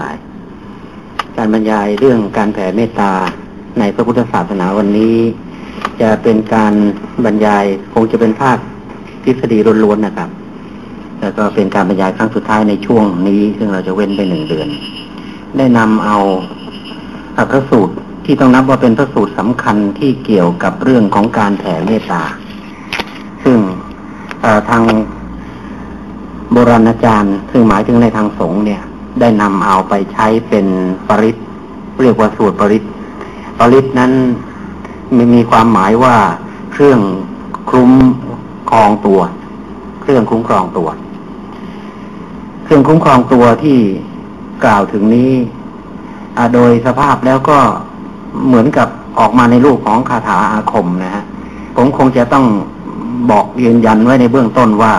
หลาย การบรรยายเรื่องการแผ่เมตตาในพระพุทธศาสนาวันนี้ จะเป็นการบรรยายคงจะเป็นภาคทฤษฎีล้วนๆนะครับ แล้วก็เป็นการบรรยายครั้งสุดท้ายในช่วงนี้ ซึ่งเราจะเว้นไปหนึ่งเดือน ได้นำเอาพระสูตรที่ต้องนับว่าเป็นพระสูตรสำคัญที่เกี่ยวกับเรื่องของการแผ่เมตตา ซึ่งทางโบราณอาจารย์ ซึ่งหมายถึงในทางสงฆ์เนี่ย ได้นำเอาไปใช้เป็นปริศเรียกว่าสูตรปริศปริศนั้นมีมีความหมายว่าเครื่องคุ้มครองตัว เครื่องคุ้มครองตัว เครื่องคุ้มครองตัวที่กล่าวถึงนี้โดยสภาพแล้วก็เหมือนกับออกมาในรูปของคาถาอาคมนะฮะผมคงจะต้องบอกยืนยันไว้ในเบื้องต้นว่า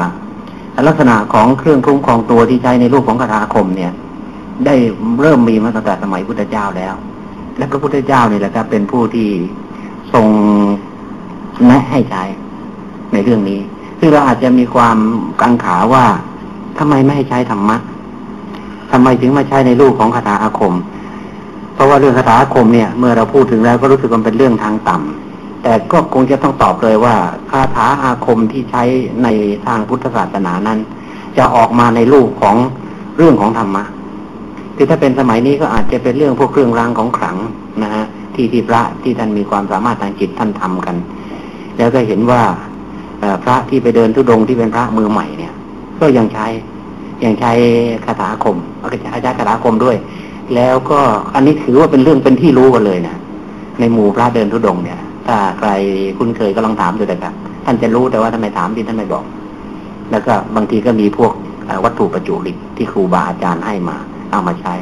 ลักษณะของเครื่องคุ้มครองตัวที่ใช้ในรูปของคาถาคมเนี่ย ได้เริ่มมีมาตั้งแต่สมัยพุทธเจ้าแล้ว และพระพุทธเจ้านี่แหละครับเป็นผู้ที่ทรงแนะให้ใช้ในเรื่องนี้ซึ่งเราอาจจะมีความกังขาว่าทำไมไม่ให้ใช้ธรรมะทำไมถึงมาใช้ในรูปของคาถาอาคม เพราะว่าเรื่องคาถาอาคมเนี่ย เมื่อเราพูดถึงแล้วก็รู้สึกว่าเป็นเรื่องทางต่ำ แต่ก็คงจะต้องตอบเลยว่าคาถาอาคมที่ใช้ในทางพุทธศาสนานั้น จะออกมาในรูปของเรื่องของธรรมะคือถ้าเป็นสมัยนี้ก็อาจจะเป็นเรื่องพวกเครื่องรางของขลังนะฮะที่ที่พระที่ท่านมีความสามารถทางจิตท่านทำกัน แล้วก็เห็นว่าพระที่ไปเดินทุดงที่เป็นพระมือใหม่เนี่ย ก็ยังใช้ยังใช้คาถาคมอาใช้คาถาคมด้วย แล้วก็อันนี้ถือว่าเป็นเรื่องเป็นที่รู้กันเลยนะในหมู่พระเดินทุดงเนี่ย ถ้าใครคุ้นเคยก็ลองถามดูนะครับ ท่านจะรู้แต่ว่าทำไมถามที่ท่านไม่บอก แล้วก็บางทีก็มีพวกวัตถุประจุลิที่ครูบาอาจารย์ให้มา เอามาใช้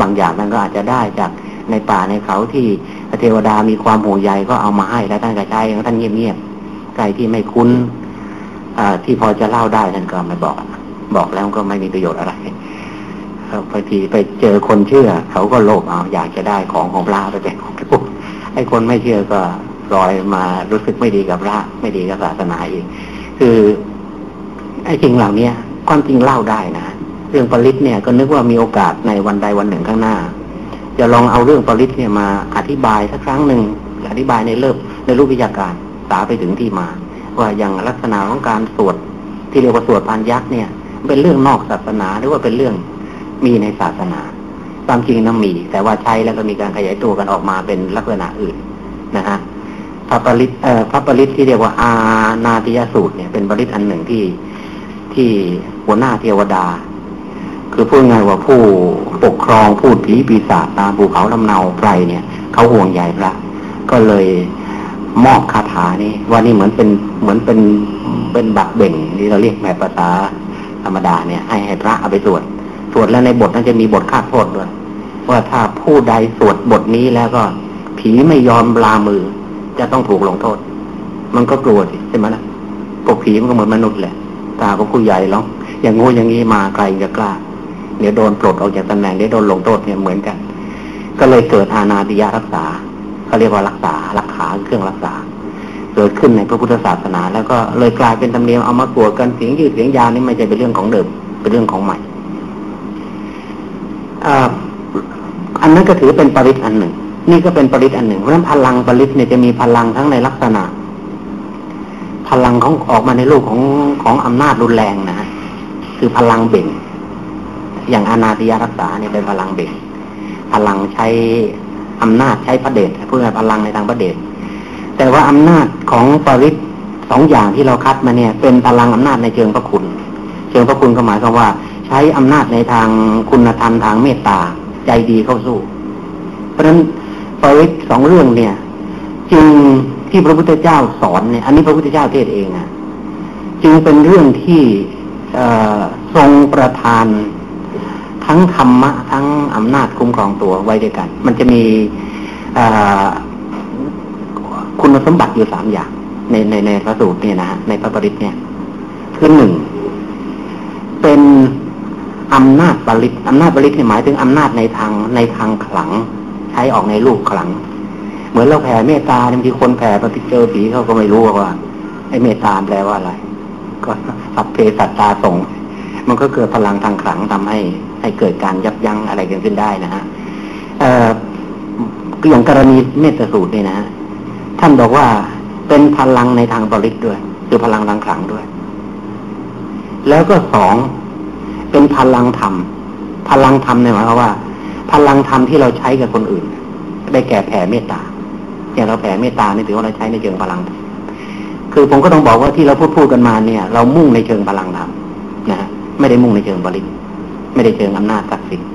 บางอย่างนั้นก็อาจจะได้จากในป่าในเขาที่เทวดามีความห่วงใยก็เอามาให้แล้วท่านก็ใช้ท่านเงียบๆใครที่ไม่คุ้นอที่พอจะเล่าได้ท่านก็ไม่บอก บอกแล้วก็ไม่มีประโยชน์อะไรบางทีไปเจอคนเชื่อ เขาก็โลภเอาอยากจะได้ของของพระไปเป็นของพวกไอ้คนไม่เชื่อก็ ลอยมารู้สึกไม่ดีกับพระไม่ดีกับศาสนาอีก คือไอ้สิ่งเหล่านี้ความจริงเล่าได้นะเรื่องปริศเนี่ยก็นึกว่ามีโอกาสในวันใดวันหนึ่งข้างหน้า จะลองเอาเรื่องปริศเนี่ยมาอธิบายสักครั้งหนึ่งอธิบายในเลิบในรูปวิชาการสาไปถึงที่มา ว่าอย่างลักษณะของการสวดที่เรียกว่าสวดพานยักษ์เนี่ย เป็นเรื่องนอกศาสนาหรือว่าเป็นเรื่องมีในศาสนาความจริงนั้นมี แต่ว่าใช้แล้วก็มีการขยายตัวกันออกมาเป็นลักษณะอื่นนะฮะ พระปริศเอ่อพระปริศที่เรียกว่าอาณาติยสูตรเนี่ยเป็นปริศอันหนึ่งที่ที่หัวหน้าเทวดา คือพูดง่ายว่าผู้ปกครองพูดผีปีศาจตามภูเขาลำเนาไพรเนี่ยเขาห่วงใหญ่พระ ก็เลยมอบคาถานี้ว่านี่เหมือนเป็นเหมือนเป็นเป็นบักเบ่งที่เราเรียกแบบภาษาธรรมดาเนี่ย ให้ให้พระเอาไปสวดสวดแล้วในบทนั้นจะมีบทคาดโทษด้วยว่าถ้าผู้ใดสวดบทนี้แล้วก็ผีไม่ยอมลามือ จะต้องถูกลงโทษ มันก็กลัวสิใช่ไหมล่ะพวกผีมันก็เหมือนมนุษย์แหละ ตาพวกผู้ใหญ่หรอกอย่างงูอย่างนี้มาใครจะกล้า เดี๋ยวโดนปลดออกจากตำแหน่งเดี๋ยวโดนลงโทษเนี่ยเหมือนกัน ก็เลยเกิดอาณาติยารักษาเขาเรียกว่ารักษารักษาเครื่องรักษา เกิดขึ้นในพระพุทธศาสนา แล้วก็เลยกลายเป็นธรรมเนียมเอามากลัวกันเสียงยืดเสียงยาวนี่ไม่ใช่เป็นเรื่องของเดิมเป็นเรื่องของใหม่อันนั้นก็ถือเป็นปริศอันหนึ่ง นี่ก็เป็นปริศอันหนึ่งเพราะฉะนั้นพลังปริศเนี่ยจะมีพลังทั้งในลักษณะ พลังของออกมาในรูปของของอำนาจรุนแรงนะ คือพลังเบ่ง อย่างอนาติยรักษาเนี่ยเป็นพลังเบ่ง พลังใช้อำนาจใช้ประเดชเพื่อพลังในทางประเดชแต่ว่าอำนาจของปริศสองอย่างที่เราคัดมาเนี่ย เป็นพลังอำนาจในเชิงพระคุณ เชิงพระคุณก็หมายความว่า ใช้อำนาจในทางคุณธรรมทางเมตตาใจดีเข้าสู้ เพราะฉะนั้น ปริศสองเรื่องเนี่ย จึงที่พระพุทธเจ้าสอนเนี่ย อันนี้พระพุทธเจ้าเทศเองอะจึงเป็นเรื่องที่ทรงประทานทั้งธรรมะ ทั้งอำนาจคุ้มครองตัวไว้ด้วยกัน มันจะมีคุณสมบัติอยู่สามอย่าง ในในในพระสูตรเนี่ยนะฮะในพระปริตเนี่ยคือหนึ่งเป็นอำนาจปริตอำนาจปริตหมายถึงอำนาจในทางในทางขลัง ใช้ออกในรูปขลัง เหมือนเราแผ่เมตตาบางทีคนแผ่ปฏิเจอผีเขาก็ไม่รู้ว่าไอ้เมตตาแปลว่าอะไร ก็สัพเพสัตตาสงมันก็เกิดพลังทางขลังทำให้ ให้เกิดการยับยั้งอะไรกันขึ้นได้นะฮะเอ่ย่างกรณีเมตสูตรนี่นะท่านบอกว่าเป็นพลังในทางบริษด้วย คือพลังทางขลังด้วย แล้วก็สองเป็นพลังธรรม พลังธรรมเนี่ยหมายความว่า พลังธรรมที่เราใช้กับคนอื่น ได้แก่แผ่เมตตาอย่างเราแผ่เมตตานี่ถือว่าเราใช้ในเชิงพลัง คือผมก็ต้องบอกว่าที่เราพูดพูดกันมาเนี่ย เรามุ่งในเชิงพลังธรรมนะฮะไม่ได้มุ่งในเชิงบริษไม่ได้เชิงอำนาจศักดิ์สิทธิ์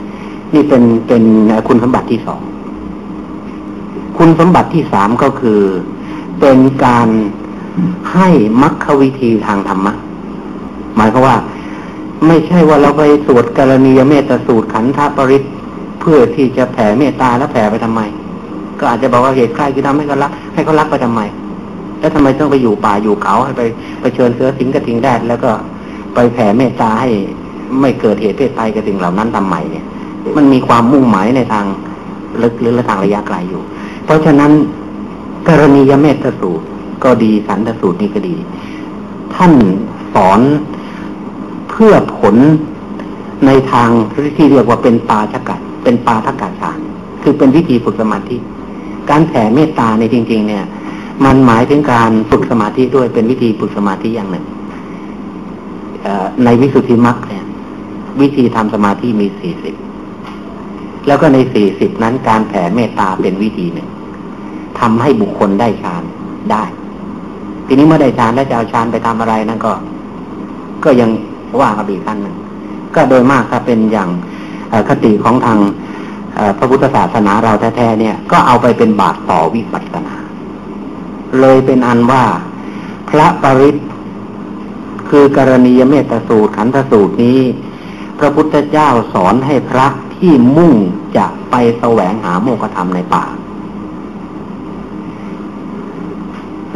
นี่เป็นเป็นคุณสมบัติที่สองคุณสมบัติที่สามก็คือ เป็นการให้มรรควิธีทางธรรมะ หมายความว่า ไม่ใช่ว่าเราไปสวดกรณียเมตสูตรขันธปริศ พื่อที่จะแผ่เมตตาแล้วแผ่ไปทำไม ก็อาจจะบอกว่าเหตุใกล้คือทำให้เขารัก ให้เขารักไปทำไม แล้วทำไมต้องไปอยู่ป่าอยู่เขาให้ไปไปเชิญเสือสิงกระทิงแดดแล้วก็ไปแผ่เมตตาให้ไม่เกิดเหตุเพศภัยกับสิ่งเหล่านั้นทำไมเนี่ย มันมีความมุ่งหมายในทางลึกหรือทางระยะไกลอยู่ เพราะฉะนั้นกรณียเมตสูตรก็ดีสันตสูตรนี่ก็ดี ท่านสอนเพื่อผลในทางที่เรียกว่าเป็นปาชกัด เป็นปาทกาฌานคือเป็นวิธีฝึกสมาธิ การแผ่เมตตาในจริง ๆ เนี่ย มันหมายถึงการฝึกสมาธิด้วยเป็นวิธีฝึกสมาธิอย่างหนึ่งในวิสุทธิมรรคเนี่ย วิธีทำสมาธิมีสี่สิบแล้วก็ในสี่สิบนั้นการแผ่เมตตาเป็นวิธีหนึ่งทำให้บุคคลได้ฌานได้ ทีนี้เมื่อได้ฌานแล้วจะเอาฌานไปทำอะไรนั่นก็ ก็ยังว่ากันอีกขั้นหนึ่งก็โดยมากถ้าเป็นอย่าง คติของทางพระพุทธศาสนาเราแท้ๆเนี่ย ก็เอาไปเป็นบาตรต่อวิปัสสนา เลยเป็นอันว่าพระปริศคือกรณียเมตสูตรขันธสูตรนี้ พระพุทธเจ้าสอนให้พระที่มุ่งจะไปแสวงหาโมกธรรมในป่า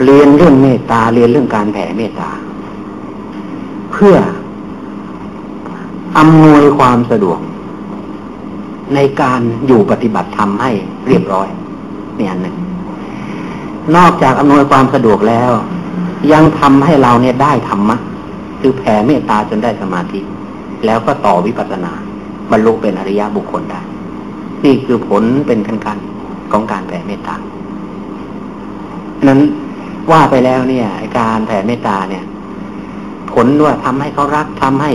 เรียนเรื่องเมตตาเรียนเรื่องการแผ่เมตตา เพื่ออำนวยความสะดวก ในการอยู่ปฏิบัติธรรมให้เรียบร้อยนี่อันหนึ่ง นอกจากอำนวยความสะดวกแล้ว ยังทำให้เราเนี่ยได้ธรรมะคือแผ่เมตตาจนได้สมาธิ แล้วก็ต่อวิปัสสนาบรรลุเป็นอริยบุคคลได้นี่คือผลเป็นขั้นๆของการแผ่เมตตานั้นว่าไปแล้วเนี่ย การแผ่เมตตาเนี่ย ผลว่าทำให้เขารักทำให้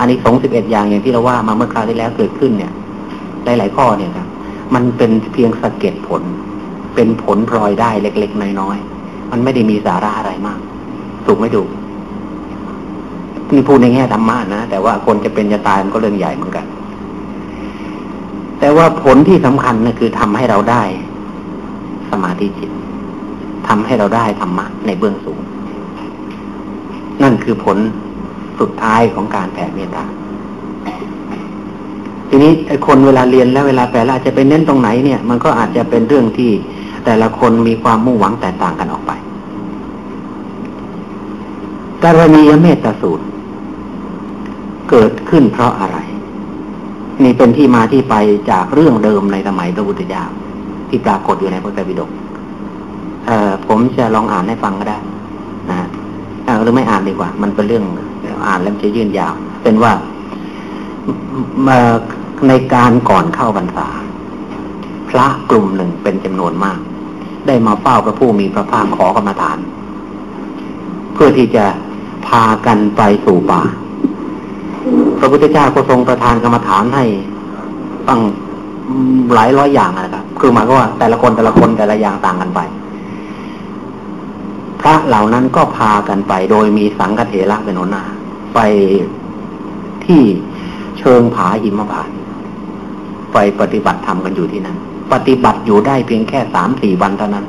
อันนี้สองสิบเอ็ดอย่างอย่างที่เราว่ามาเมื่อคราวที่แล้วเกิดขึ้นเนี่ย หลายๆข้อเนี่ยครับ มันเป็นเพียงสะเก็ดผล เป็นผลพลอยได้เล็กๆน้อยๆมันไม่ได้มีสาระอะไรมากถูกไม่ถูกนี่พูดในแง่ธรรมะนะแต่ว่าคนจะเป็นจะตายมันก็เรื่องใหญ่เหมือนกัน แต่ว่าผลที่สำคัญนะคือทำให้เราได้ สมาธิจิตทำให้เราได้ธรรมะในเบื้องสูง นั่นคือผลสุดท้ายของการแผ่เมตตา ทีนี้คนเวลาเรียนแล้วเวลาแปลอาจจะไปเน้นตรงไหนเนี่ย มันก็อาจจะเป็นเรื่องที่แต่ละคนมีความมุ่งหวังแตกต่างกันออกไปกรณียเมตตาสูตร เกิดขึ้นเพราะอะไร นี่เป็นที่มาที่ไปจากเรื่องเดิมในสมัยพระพุทธเจ้าที่ปรากฏอยู่ในพระไตรปิฎกเอ่อผมจะลองอ่านให้ฟังก็ได้นะหรือไม่อ่านดีกว่า มันเป็นเรื่องอ่านแล้วจะยืนยาว เป็นว่า ในการก่อนเข้าบรรษา พระกลุ่มหนึ่งเป็นจำนวนมาก ได้มาเฝ้าพระผู้มีพระภาคขอกรรมฐาน เพื่อที่จะพากันไปสู่ป่า พระพุทธเจ้าก็ทรงประทานกรรมฐานให้ตั้งหลายร้อยอย่างนะครับ คือหมายก็ว่าแต่ละคนแต่ละคนแต่ละอย่างต่างกันไป พระเหล่านั้นก็พากันไป โดยมีสังฆเถระเป็นหัวหน้า ไปที่ ชิงผาหิมพานไปปฏิบัติธรรมกันอยู่ที่นั้นปฏิบัติอยู่ได้เพียงแค่สามสี่วันเท่านั้น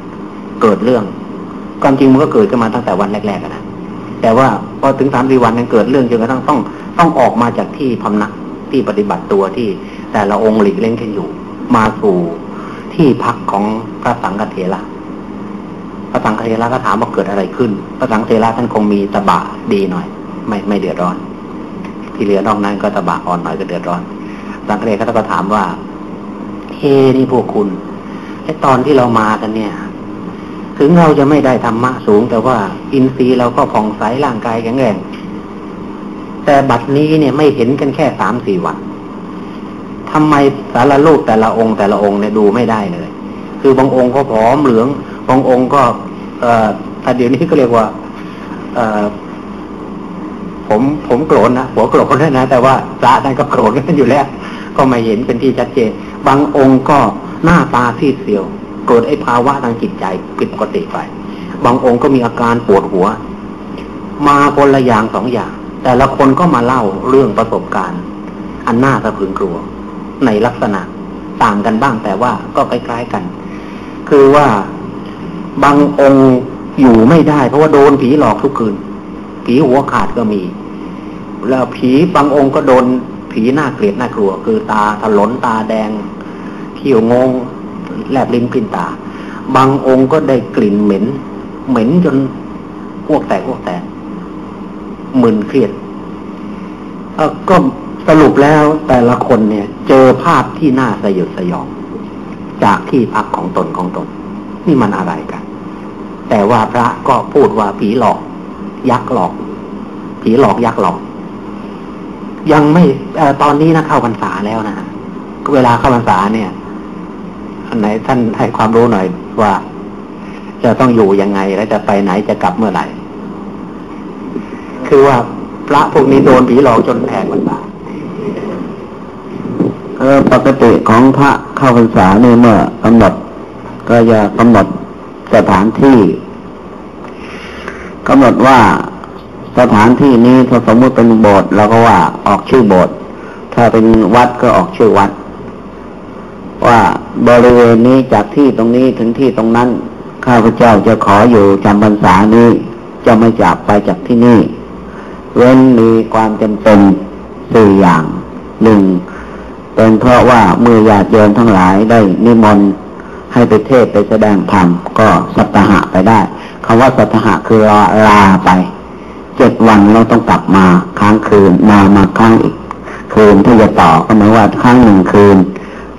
เกิดเรื่องความจริงมันก็เกิดขึ้นมาตั้งแต่วันแรกๆนะแต่ว่าพอถึงสามสี่วันนั้นเกิดเรื่องจนกระทั่งต้องต้องออกมาจากที่พำนักที่ปฏิบัติตัวที่แต่ละองค์หลีกเล่นกันอยู่ มาสู่ที่พักของพระสังฆเถระพระสังฆเถระก็ถามว่าเกิดอะไรขึ้น พระสังฆเถระท่านคงมีตบะดีหน่อย ไม่ไม่เดือดร้อน ที่เหลือนอกนั้นก็ตบะอ่อนหน่อยก็เดือดร้อนสังฆเถระก็ถามว่าเฮ้นี่พวกคุณไอตอนที่เรามากันเนี่ย ถึงเราจะไม่ได้ธรรมะสูง แต่ว่าอินทรีย์เราก็ผ่องใสร่างกายแข็งแรงแต่บัดนี้เนี่ยไม่เห็นกันแค่สามสี่วันทำไมสารรูปแต่ละองค์แต่ละองค์เนี่ยดูไม่ได้เลย คือบางองค์ก็ผอมเหลือง บางองค์ก็ เอ่อเดี๋ยวนี้ก็เรียกว่า เอ่อ ผมผมโกรธนะหัวโกรธนะ แต่ว่าพระท่านก็โกรธกันอยู่แล้ว ก็ไม่เห็นเป็นที่ชัดเจน บางองค์ก็หน้าตาซีดเซียว โกรธไอ้ภาวะทางจิตใจผิดปกติไป บางองค์ก็มีอาการปวดหัว มาคนละอย่างสองอย่าง แต่ละคนก็มาเล่าเรื่องประสบการณ์ อันน่าสะพรึงกลัว ในลักษณะต่างกันบ้างแต่ว่าก็คล้ายๆกัน คือว่าบางองค์อยู่ไม่ได้ เพราะว่าโดนผีหลอกทุกคืน ผีหัวขาดก็มี แล้วผีบางองค์ก็โดนผีหน้าเกลียดหน้ากลัว คือตาถลนตาแดงเขียวงงแลบลิ้นกลิ่นตา บางองค์ก็ได้กลิ่นเหม็น เหม็นจนอ้วกแตกอ้วกแตกมึนเครียดก็สรุปแล้วแต่ละคนเนี่ย เจอภาพที่น่าสยดสยอง จากที่พักของตนของตน นี่มันอะไรกัน แต่ว่าพระก็พูดว่าผีหลอก ยักษ์หลอก ผีหลอกยักษ์หลอก ยังไม่อตอนนี้นะเข้าพรรษาแล้วนะเวลาเข้าพรรษาเนี่ยอันไหนท่านให้ความรู้หน่อยว่า จะต้องอยู่ยังไงและจะไปไหนจะกลับเมื่อไหร่ คือว่าพระพวกนี้โดนผีหลอกจนแพงมันบาเออปกติของพระเข้าพรรษาเนี่ยเมื่อกำหนดก็จะกำหนดสถานที่ กำหนดว่าสถานที่นี้ถ้าสมมติเป็นโบสถ์เราก็ว่าออกชื่อโบสถ์ถ้าเป็นวัดก็ออกชื่อวัด ว่าบริเวณนี้จากที่ตรงนี้ถึงที่ตรงนั้น ข้าพเจ้าจะขออยู่จำพรรษานี้จะไม่จากไปจากที่นี่ เว้นมีความจำเป็นสี่อย่างหนึ่งเป็นเพราะว่าเมื่อญาติโยมทั้งหลายได้นิมนต์ให้ไปเทศไปแสดงธรรมก็สัตหะไปได้ คำว่าสัตหะคือลาลาไป เจ็ดวันเราต้องกลับมาค้างคืนมามาค้างอีก คืนที่จะต่อก็หมายว่าค้างหนึ่งคืน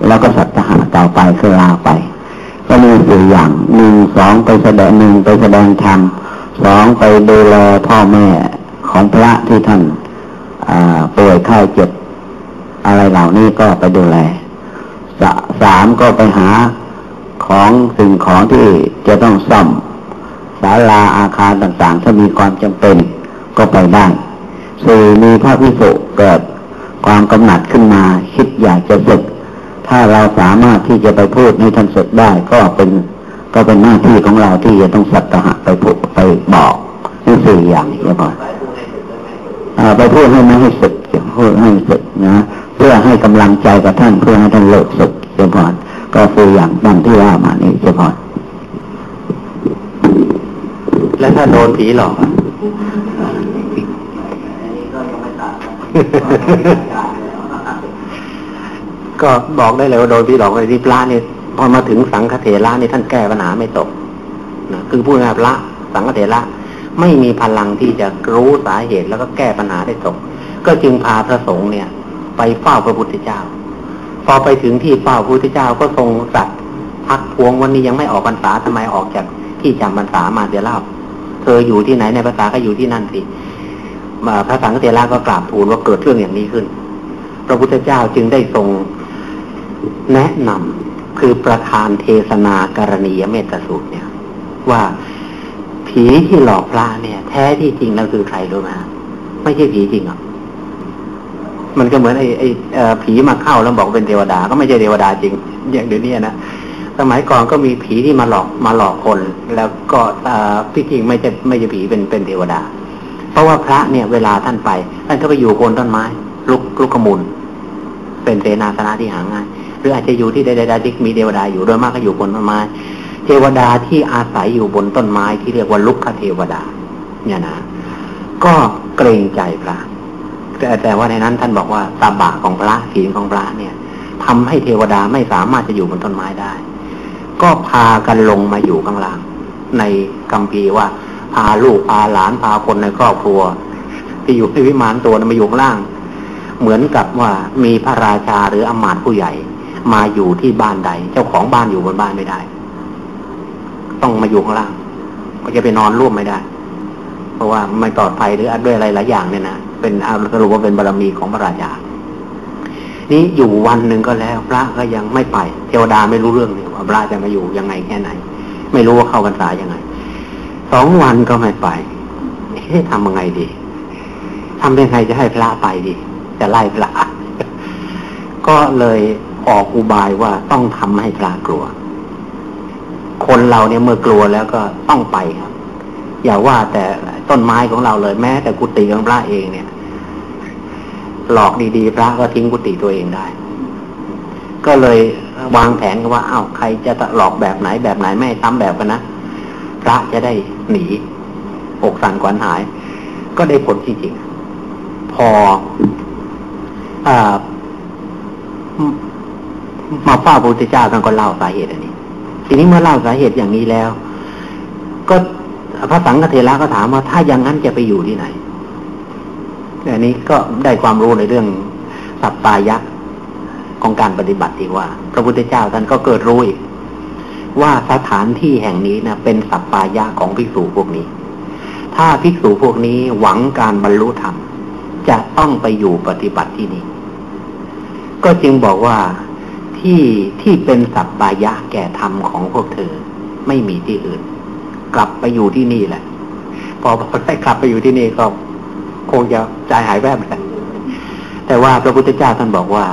แล้วก็สัตหะต่อไปคือลาไป ก็มีสี่อย่างหนึ่งสองไปแสดงหนึ่งไปแสดงธรรมสองไปดูแลพ่อแม่ของพระที่ท่านป่วยไข้เจ็บอะไรเหล่านี้ก็ไปดูแลสามก็ไปหาของสิ่งของที่จะต้องซ่อม ศาลาอาคารต่างๆ ถ้ามีความจำเป็นก็ไปได้สี่มีพระพิสุเกิดความกำหนัดขึ้นมาคิดอยากจะศึก ถ้าเราสามารถที่จะไปพูดให้ท่านศึกได้ก็เป็นก็เป็นหน้าที่ของเราที่จะต้องสัตหะไปพูดไปบอกนี่สี่อย่างนี้ก็พอไปพูดให้ไม่ให้สึกพูดให้สึกนะเพื่อให้กำลังใจกับท่านเพื่อให้ท่านเลิกสึกเฉพาะก็คืออย่างดังที่ว่ามานี้เฉพาะ แล้วถ้าโดนผีหลอกก็บอกได้เลยว่าโดนผีหลอกเลยที่พระเนี่ยพอมาถึงสังฆเถระนี่ท่านแก้ปัญหาไม่ตกนะคือพูดง่ายพระ สังฆเถระไม่มีพลังที่จะรู้สาเหตุแล้วก็แก้ปัญหาได้ตก ก็จึงพาพระสงฆ์เนี่ย ไปเฝ้าพระพุทธเจ้า พอไปถึงที่เฝ้าพระพุทธเจ้าก็ทรงสัตว์พักพวงวันนี้ยังไม่ออกพรรษาทำไมออกจากที่จำพรรษามาเดี๋ยวเล่าเธ ออยู่ที่ไหนในภาษาก็อยู่ที่นั่นสิมาพระสังฆเถระก็กราบทูลว่าเกิดเรื่องอย่างนี้ขึ้น พระพุทธเจ้าจึงได้ทรงแนะนำคือประธานเทศนาการณียเมตสูตรเนี่ย ว่าผีที่หลอกพระเนี่ย แท้ที่จริงแล้วคือใครรู้ไหมไม่ใช่ผีจริงอะมันก็เหมือนไอ้ไอ้ผีมาเข้าแล้วบอกเป็นเทวดา ก็ไม่ใช่เทวดาจริง อย่างเดี๋ยวนี้นะ สมัยก่อนก็มีผีที่มาหลอกมาหลอกคน แล้วก็พี่จริงไม่ใช่ไม่ใช่ผีเป็นเป็นเทวดา เพราะว่าพระเนี่ยเวลาท่านไปท่านก็ไปอยู่โคนต้นไม้ ลุกลุกขมุนเป็นเสนาสนะที่หาง่ายหรืออาจจะอยู่ที่ใดๆที่มีเทวดาอยู่โดยมากก็อยู่บนต้นไม้ เทวดาที่อาศัยอยู่บนต้นไม้ที่เรียกว่าลุกขเทวดา เนี่ยนะก็เกรงใจพระแต่แต่ว่าในนั้นท่านบอกว่าตาบะของพระศีลของพระเนี่ยทำให้เทวดาไม่สามารถจะอยู่บนต้นไม้ได้ ก็พากันลงมาอยู่ข้างล่าง ในกัมพีว่า พาลูกพาหลานพาคนในครอบครัว ที่อยู่ในวิมานตัวมาอยู่ข้างล่าง เหมือนกับว่ามีพระราชาหรืออมาตย์ผู้ใหญ่ มาอยู่ที่บ้านใด เจ้าของบ้านอยู่บนบ้านไม่ได้ ต้องมาอยู่ข้างล่าง ก็จะไปนอนร่วมไม่ได้ เพราะว่าไม่ปลอดภัยหรือด้วยอะไรหลายอย่างเนี่ยนะเป็นอาสรุปว่าเป็นบารมีของพระราชา นี้อยู่วันหนึ่งก็แล้ว พระก็ยังไม่ไป เทวดาไม่รู้เรื่องเลยว่าพระจะมาอยู่ยังไงแค่ไหน ไม่รู้ว่าเข้าพรรษายังไงสองวันก็ไม่ไปเอ๊ะทำยังไงดีทำยังไงจะให้พระไปดี จะไล่พระก็เลยออกอุบายว่าต้องทำให้พระกลัว คนเราเนี่ยเมื่อกลัวแล้วก็ต้องไปครับ อย่าว่าแต่ต้นไม้ของเราเลยแม้แต่กุฏิของพระเองเนี่ย หลอกดีๆพระก็ทิ้งกุฏิตัวเองได้ ก็เลยวางแผนกันว่าอ้าวใครจะหลอกแบบไหนแบบไหนไม่ซ้ำแบบกันนะพระจะได้หนีอกสั่นขวัญหาย ก็ได้ผลจริงๆพออมาเฝ้าพระพุทธเจ้าท่านก็เล่าสาเหตุอันนี้ ทีนี้เมื่อเล่าสาเหตุอย่างนี้แล้ว ก็พระสังฆเทระก็ถามว่าถ้าอย่างนั้นจะไปอยู่ที่ไหน อันนี้ก็ได้ความรู้ในเรื่องสัปปายะของการปฏิบัติที่ว่า พระพุทธเจ้าท่านก็เกิดรู้อีกว่าสถานที่แห่งนี้นะเป็นสัปปายะของภิกษุพวกนี้ ถ้าภิกษุพวกนี้หวังการบรรลุธรรมจะต้องไปอยู่ปฏิบัติที่นี่ ก็จึงบอกว่าที่ที่เป็นสัปปายะแก่ธรรมของพวกเธอ ไม่มีที่อื่น กลับไปอยู่ที่นี่แหละ พอได้กลับไปอยู่ที่นี่ก็ คงจะใจหายแวบเลยแต่ว่าพระพุทธเจ้าท่านบอกว่า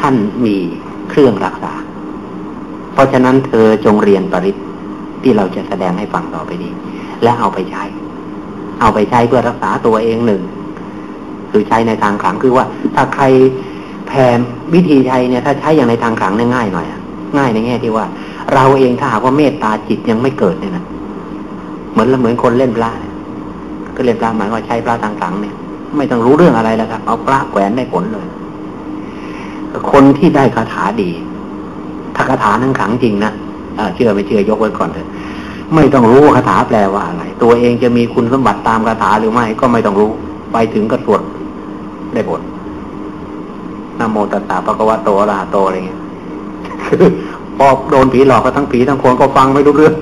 ท่านมีเครื่องรักษา เพราะฉะนั้นเธอจงเรียนปริศที่เราจะแสดงให้ฟังต่อไปนี้ และเอาไปใช้ เอาไปใช้เพื่อรักษาตัวเองหนึ่งคือใช้ในทางขังคือว่า ถ้าใครแผ่วิธีใช้เนี่ย ถ้าใช้อย่างในทางขังเนี่ยง่ายหน่อยง่ายในแง่ที่ว่า เราเองถ้าหากว่าเมตตาจิตยังไม่เกิดเนี่ยนะเหมือนเหมือนคนเล่นปลา ก็เล่นปลาหมายว่าใช้ปลาทางขังเนี่ย ไม่ต้องรู้เรื่องอะไรแล้วครับ เอาปลาแขวนได้ผลเลย คนที่ได้คาถาดีถ้าคาถานั้นขังจริงนะเชื่อไม่เชื่อยกไว้ก่อนเถอะ ไม่ต้องรู้คาถาแปลว่าอะไร ตัวเองจะมีคุณสมบัติตามคาถาหรือไม่ก็ไม่ต้องรู้ ไปถึงก็สวดได้ผลนโมตัสสะภะคะวะโตอระหะโตอะไรเงี้ยคือพอโดนผีหลอกก็ทั้งผีทั้งคนก็ฟังไม่รู้เรื่อง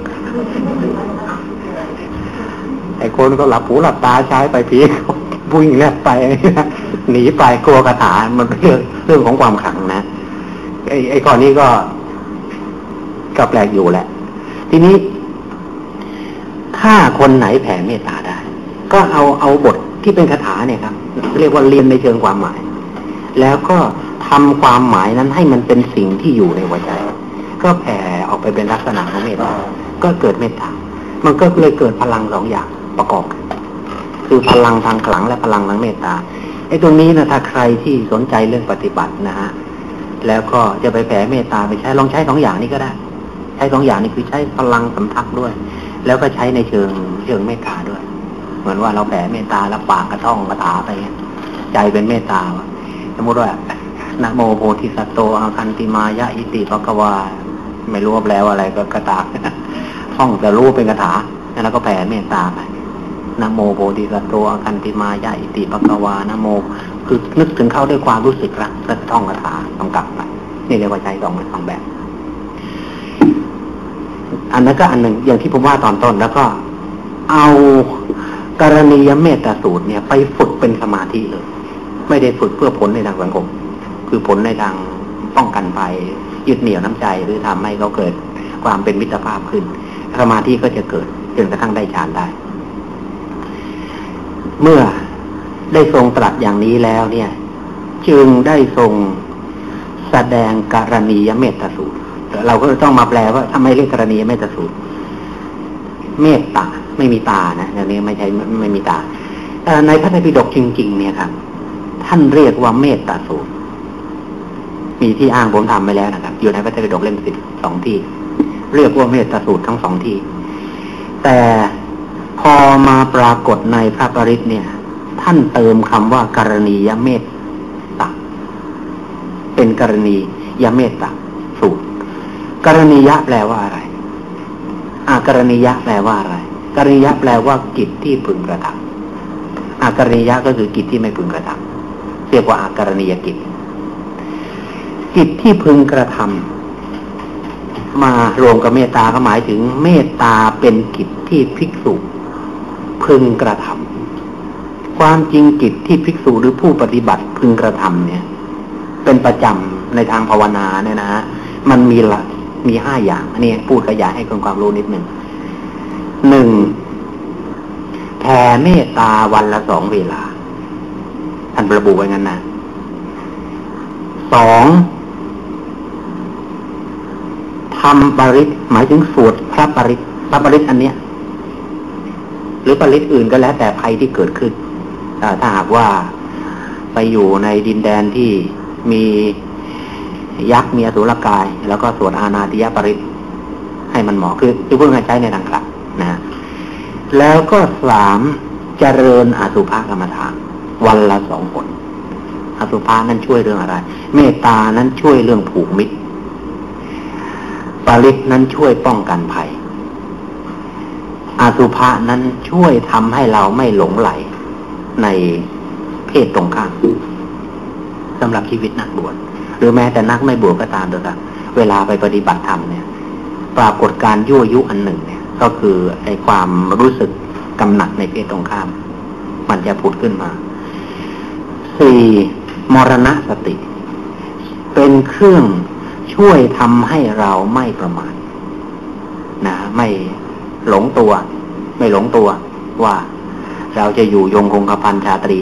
ไอ้คนก็หลับหูหลับตาใช้ไปผีวิ่งเนี่ยไปหนีไปกลัวคาถามันเป็นเรื่องเรื่องของความขังนะไอ้ไอ้ข้อนี้ก็ก็แปลกอยู่แหละ ทีนี้ ถ้าคนไหนแผ่เมตตาได้ ก็เอาเอาบทที่เป็นคาถาเนี่ยครับ เรียกว่าเรียนในเชิงความหมาย แล้วก็ทำความหมายนั้นให้มันเป็นสิ่งที่อยู่ในหัวใจ ก็แผ่ออกไปเป็นลักษณะของเมตตาก็เกิดเมตตามันก็เลยเกิดพลังสองอย่าง ประกอบ คือพลังทางขลังและพลังทางเมตตาไอ้ตรงนี้นะถ้าใครที่สนใจเรื่องปฏิบัตินะฮะแล้วก็จะไปแผ่เมตตาไปใช้ลองใช้สองอย่างนี้ก็ได้ ใช้สองอย่างนี้คือใช้พลังสัมทักด้วย แล้วก็ใช้ในเชิงเชิงเมตตาด้วย เหมือนว่าเราแผ่เมตตาแล้วปากกระท่องกระถาไปใจเป็นเมตตาสมมติว่านะโมโพธิสัตโตอาคันติมายะอิติปะกวาไม่รู้ว่าแปลว่าอะไรก็กระตาท่องแต่รู้เป็นคาถาแล้วก็แผ่เมตตาไป นะโมโพธิสัตโตอคันติมายะอิติปะกวานะโม คือนึกถึงเขาด้วยความรู้สึกรักแล้วท่องคาถากำกับไปนี่เรียกว่าใจสองสองแบบ อันนั้นก็อันหนึ่งอย่างที่ผมว่าตอนต้นแล้วก็ เอากรณียเมตตาสูตรเนี่ย ไปฝึกเป็นสมาธิเลย ไม่ได้ฝึกเพื่อผลในทางสังคม คือผลในทางป้องกันภัยยึดเหนี่ยวน้ำใจหรือทำให้เขาเกิดความเป็นมิตรภาพขึ้น สมาธิก็จะเกิดจนกระทั่งได้ฌานได้ เมื่อได้ทรงตรัสอย่างนี้แล้วเนี่ย จึงได้ทรงแสดงกรณียเมตตาสูตรเราก็ต้องมาแปลว่าทำไมเรียกกรณียเมตตาสูตร เมตตาไม่มีตานะอย่างนี้ไม่ใช่ไม่มีตาในพระไตรปิฎกจริง ๆ เนี่ยครับท่านเรียกว่าเมตตาสูตร มีที่อ้างผมทำไปแล้วนะครับ อยู่ในพระไตรปิฎกเล่มสิบสองที่ เรียกว่าเมตตาสูตรทั้งสองที่ แต่ พอมาปรากฏในพระปริศเนี่ย ท่านเติมคำว่ากรณียเมตตาเป็นกรณียเมตตาสูตรกรณียะแปลว่าอะไรอากรณียะแปลว่าอะไรกรณียะแปลว่ากิจที่พึงกระทำอากรณียะก็คือกิจที่ไม่พึงกระทำเรียกว่าอาการณียกิจ กิจที่พึงกระทำมารวมกับเมตตาก็หมายถึงเมตตาเป็นกิจที่ภิกษุ พึงกระทำความจริงกิจที่ภิกษุหรือผู้ปฏิบัติพึงกระทำเนี่ย เป็นประจำในทางภาวนาเนี่ยนะฮะมันมีละมีห้าอย่างอันนี้พูดขยายให้คนความรู้นิดหนึ่งหนึ่งแผ่เมตตาวันละสองเวลา ท่านระบุไว้งั้นนะสองทำปริศหมายถึงสวดพระปริศพระปริศอันเนี้ย รือปริศอื่นก็แล้วแต่ภัยที่เกิดขึ้นถ้าหากว่าไปอยู่ในดินแดนที่มียักษ์มีอสุรกาย แล้วก็สวดอาณาติยปริศให้มันเหมาะคือคือเพื่อใช้ในทางคลับนะแล้วก็สามเจริญอสุภกรรมฐานวันละสองคนอสุภานั้นช่วยเรื่องอะไร เมตตานั้นช่วยเรื่องผูกมิตรปริศนั้นช่วยป้องกันภัย อาสุภะนั้นช่วยทำให้เราไม่หลงไหลในเพศตรงข้ามสำหรับชีวิตนักบวชหรือแม้แต่นักไม่บวชก็ตามเถอะครับเวลาไปปฏิบัติธรรมเนี่ย ปรากฏการยั่วยุอันหนึ่งเนี่ย ก็คือไอ้ความรู้สึกกำหนัดในเพศตรงข้าม มันจะผุดขึ้นมาสี่มรณะสติ เป็นเครื่องช่วยทำให้เราไม่ประมาทนะ ไม่ หลงตัว ไม่หลงตัวว่าเราจะอยู่ยงคงกระพันชาตรี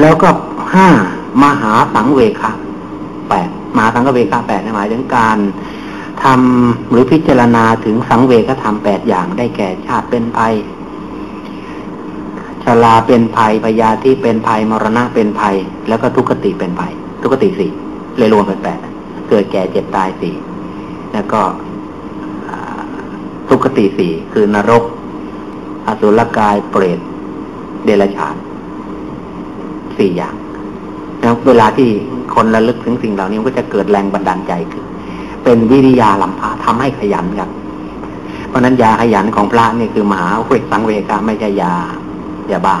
แล้วก็ห้ามหาสังเวคะแปดมหาสังเวคะแปดหมายถึงการทำหรือพิจารณาถึงสังเวคธรรมแปดอย่างได้แก่ชาติเป็นภัยชราเป็นภัยพยาธิเป็นภัยมรณะเป็นภัย แล้วก็ทุกขติเป็นภัย ทุกขติสี่เลยรวมเป็นแปดเกิดแก่เจ็บตายสี่แล้วก็ ทุกขติสี่คือนรก อสุรกายเปรตเดรัจฉานสี่อย่างแล้วเวลาที่คนระลึกถึงสิ่งเหล่านี้ก็จะเกิดแรงบันดาลใจขึ้นเป็นวิริยาลำพาทำให้ขยันครับ เพราะนั้นยาขยันของพระนี่คือมหาเวกสังเวกาไม่ใช่ยายาบ้า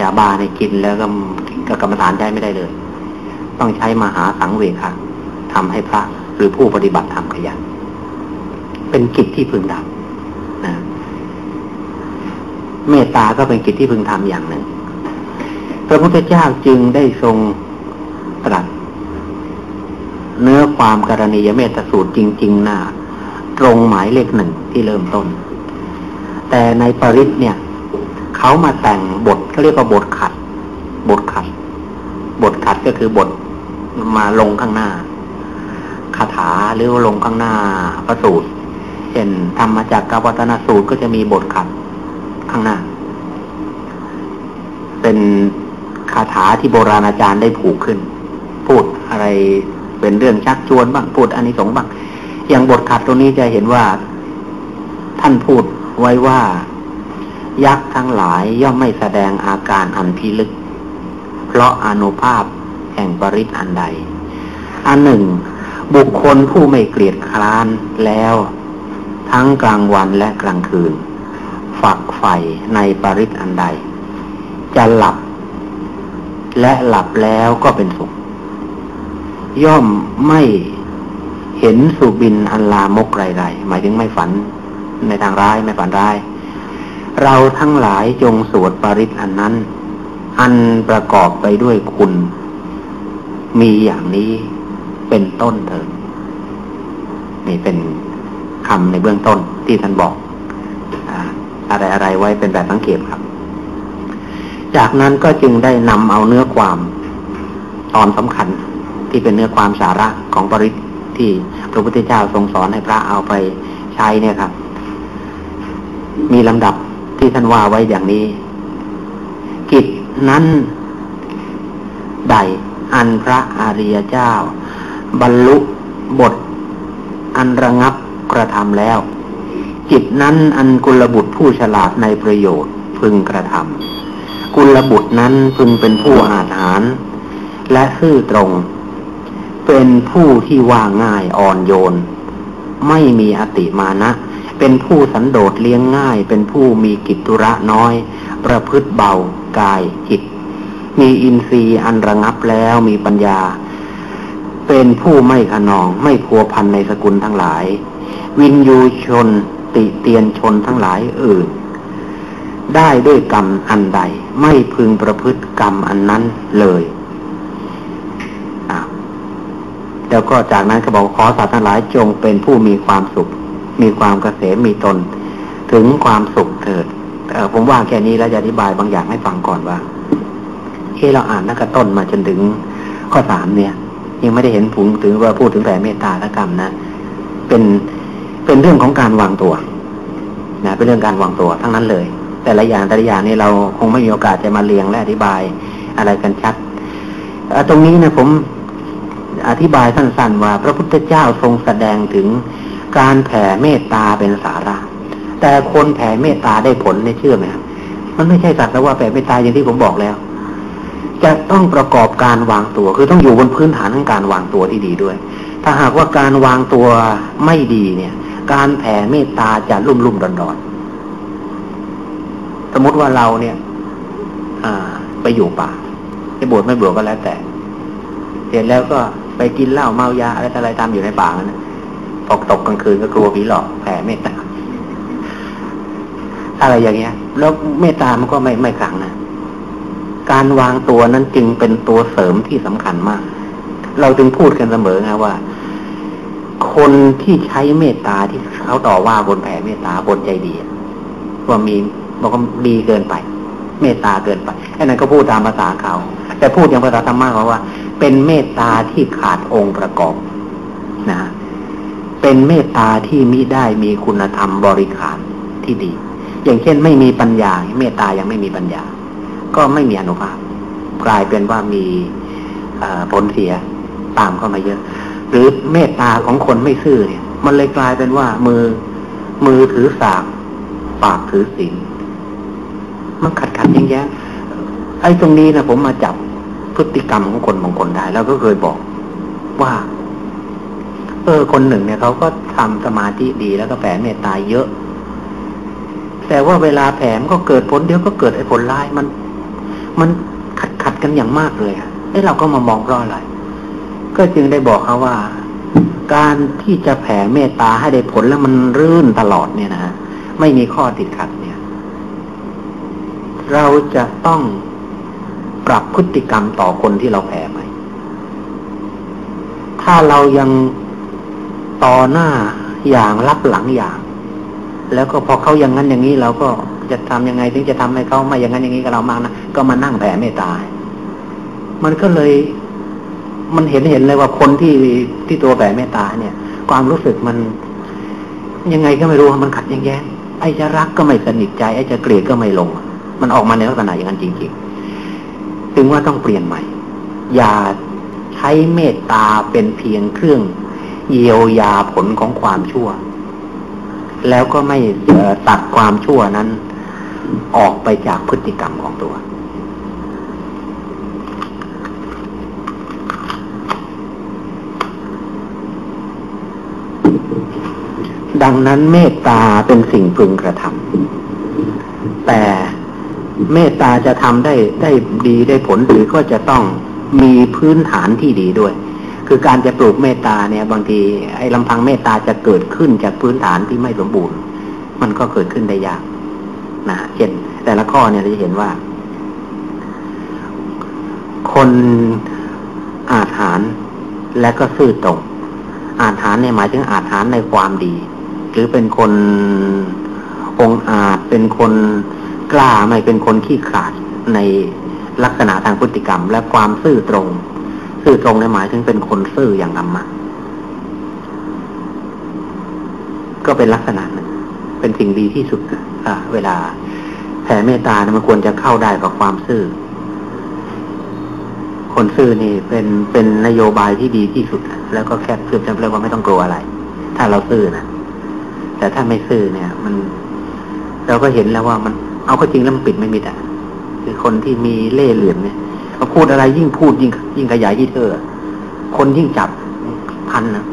ยาบ้าในกินแล้วก็ก็กรรมฐานได้ไม่ได้เลย ต้องใช้มหาสังเวคะทำให้พระหรือผู้ปฏิบัติธรรมขยัน เป็นกิจที่พึงทำนะเมตตาก็เป็นกิจที่พึงทำอย่างหนึ่ง พระพุทธเจ้าจึงได้ทรงตรัส เนื้อความกรณียเมตสูตรจริง ๆ หน้า ตรงหมายเลขหนึ่งที่เริ่มต้น แต่ในปริศเนี่ย เขามาแต่งบทเขาเรียกว่าบทขัด บทขัด บทขัดก็คือบทมาลงข้างหน้าคาถาหรือลงข้างหน้าพระสูตร เช่นทำมาจากกาวัตนสูตรก็จะมีบทขัดข้างหน้า เป็นคาถาที่โบราณอาจารย์ได้ผูกขึ้น พูดอะไรเป็นเรื่องชักชวนบ้างพูดอันนี้สงบ้าง อย่างบทขัดตรงนี้จะเห็นว่า ท่านพูดไว้ว่า ยักษ์ทั้งหลายย่อมไม่แสดงอาการอันพิลึก เพราะอนุภาพแห่งปริศอันใด อันหนึ่ง บุคคลผู้ไม่เกลียดคร้านแล้ว ทั้งกลางวันและกลางคืน ฝักใฝ่ในปริศอันใด จะหลับ และหลับแล้วก็เป็นสุข ย่อมไม่เห็นสุบินอันลามกไรๆหมายถึงไม่ฝันในทางร้ายไม่ฝันร้าย เราทั้งหลายจงสวดปริศอันนั้น อันประกอบไปด้วยคุณ มีอย่างนี้เป็นต้นเถิดนี่เป็น คำในเบื้องต้นที่ท่านบอกอะไรอะไรไว้เป็นแบบสังเกตครับ จากนั้นก็จึงได้นำเอาเนื้อความตอนสำคัญที่เป็นเนื้อความสาระของปริศที่พระพุทธเจ้าทรงสอนให้พระเอาไปใช้เนี่ยครับ มีลำดับที่ท่านว่าไว้อย่างนี้ กิจนั้นใดอันพระอริยเจ้า บรรลุบท อันระงับ กระทำแล้ว จิตนั้นอันกุลบุตรผู้ฉลาดในประโยชน์พึงกระทำกุลบุตรนั้นพึงเป็นผู้อาถรรพ์และซื่อตรง เป็นผู้ที่ว่าง่ายอ่อนโยน ไม่มีอติมานะ เป็นผู้สันโดษเลี้ยงง่าย เป็นผู้มีกิจธุระน้อย ประพฤติเบากายจิต มีอินทรีย์อันระงับแล้วมีปัญญา เป็นผู้ไม่ขนองไม่พัวพันในสกุลทั้งหลาย วินยูชนติเตียนชนทั้งหลายอื่น ได้ด้วยกรรมอันใด ไม่พึงประพฤติกรรมอันนั้นเลยแล้วก็จากนั้นก็บอกขอสัตว์ทั้งหลายจงเป็นผู้มีความสุข มีความเกษมมีตน ถึงความสุขเถิดผมว่าแค่นี้แล้วจะอธิบายบางอย่างให้ฟังก่อนว่าที่เราอ่านนักต้นมาจนถึงข้อสามเนี่ย ยังไม่ได้เห็นผงถึงว่าพูดถึงแผ่เมตตาและกรรมนะ เป็น เป็นเรื่องของการวางตัวนะเป็นเรื่องการวางตัวทั้งนั้นเลย แต่ละอย่างแต่ละอย่างนี่เราคงไม่มีโอกาสจะมาเรียงและอธิบายอะไรกันชัดตรงนี้นะผมอธิบายสั้นๆว่า พระพุทธเจ้าทรงแสดงถึงการแผ่เมตตาเป็นสาระ แต่คนแผ่เมตตาได้ผลในเชื่อไหมครับมันไม่ใช่สัตว์แต่ว่าแผ่เมตตาอย่างที่ผมบอกแล้ว จะต้องประกอบการวางตัว คือต้องอยู่บนพื้นฐานของการวางตัวที่ดีด้วย ถ้าหากว่าการวางตัวไม่ดีเนี่ย การแผ่เมตตาจะลุ่มลุ่มดอนดอนสมมติว่าเราเนี่ย อ่า ไปอยู่ป่าจะบวชไม่บวชก็แล้วแต่เสร็จแล้วก็ไปกินเหล้าเมายาอะไรอะไรตามอยู่ในป่านะพอตกกลางคืนก็กลัวผีหลอกแผ่เมตตาอะไรอย่างเงี้ย แล้วเมตตามันก็ไม่ไม่ขลังนะการวางตัวนั้นจึงเป็นตัวเสริมที่สำคัญมาก เราจึงพูดกันเสมอนะว่า คนที่ใช้เมตตาที่เขาต่อว่าบนแผ่เมตตาบนใจดีว่ามีบอกว่าดีเกินไป เมตตาเกินไปไอ้นั่นก็พูดตามภาษาเขา แต่พูดอย่างภาษาธรรมะเขาว่า เป็นเมตตาที่ขาดองค์ประกอบนะเป็นเมตตาที่มิได้มีคุณธรรมบริขารที่ดี อย่างเช่น ไม่มีปัญญา เมตตายังไม่มีปัญญา ก็ไม่มีอนุภาพ กลายเป็นว่ามีผลเสียตามเข้ามาเยอะ หรือเมตตาของคนไม่ซื่อเนี่ย มันเลยกลายเป็นว่ามือมือถือสากปากถือศีลมันขัดขัดแย้งแย้งไอ้ตรงนี้นะผมมาจับพฤติกรรมของคนบางคนได้ แล้วก็เคยบอกว่า เออ คนหนึ่งเนี่ยเขาก็ทำสมาธิดีแล้วก็แผ่เมตตาเยอะ แต่ว่าเวลาแผ่ก็เกิดผลเดียวก็เกิดไอ้ผลร้ายมัน มันขัดขัดกันอย่างมากเลยไอ้เราก็มามองเพราะอะไร ก็จึงได้บอกเขาว่า การที่จะแผ่เมตตาให้ได้ผลแล้วมันรื่นตลอดเนี่ยนะไม่มีข้อติดขัดเนี่ย เราจะต้องปรับพฤติกรรมต่อคนที่เราแผ่ไปถ้าเรายังต่อหน้าอย่างรับหลังอย่าง แล้วก็พอเขาอย่างนั้นอย่างนี้เราก็จะทำยังไงถึงจะทำให้เขาไม่อย่างนั้นอย่างนี้กับเรามากนะก็มานั่งแผ่เมตตา มันก็เลย มันเห็นเห็นเลยว่าคนที่ที่ตัวแผ่เมตตาเนี่ย ความรู้สึกมัน ยังไงก็ไม่รู้มันขัดแย้งไอ้จะรักก็ไม่สนิทใจไอ้จะเกลียดก็ไม่ลง มันออกมาในลักษณะอย่างนั้นจริงๆจึงว่าต้องเปลี่ยนใหม่ อย่าใช้เมตตาเป็นเพียงเครื่อง เยียวยาผลของความชั่ว แล้วก็ไม่ตัดความชั่วนั้น ออกไปจากพฤติกรรมของตัว ดังนั้นเมตตาเป็นสิ่งพึงกระทำแต่เมตตาจะทำได้ได้ดีได้ผลหรือก็จะต้องมีพื้นฐานที่ดีด้วย คือการจะปลูกเมตตาเนี่ย บางทีไอ้ลำพังเมตตาจะเกิดขึ้นจากพื้นฐานที่ไม่สมบูรณ์ มันก็เกิดขึ้นได้ยากนะเช่น แต่ละข้อเนี่ยเราจะเห็นว่า คนอาถารและก็ซื่อตรงอาถารเนี่ยหมายถึงอาถารในความดี หรือเป็นคนองอาจเป็นคนกล้าไม่เป็นคนขี้ขลาดในลักษณะทางพฤติกรรม และความซื่อตรง ซื่อตรงในหมายถึงเป็นคนซื่ออย่างธรรมะก็เป็นลักษณะนึงเป็นสิ่งดีที่สุดอ่าเวลาแผ่เมตตานะมันควรจะเข้าได้กับความซื่อ คนซื่อนี่เป็นเป็นนโยบายที่ดีที่สุด แล้วก็แค่เพื่อจะเรียกว่าไม่ต้องกลัวอะไร ถ้าเราซื่อนะ แต่ถ้าไม่ซื่อเนี่ย มัน เราก็เห็นแล้วว่ามัน เอาก็จริงแล้วมันปิดไม่มิดอะคือคนที่มีเล่ห์เหลี่ยมเนี่ยเขาพูดอะไรยิ่งพูดยิ่ง ยิ่งขยายยิ่งเธอคนยิ่งจับพันนะ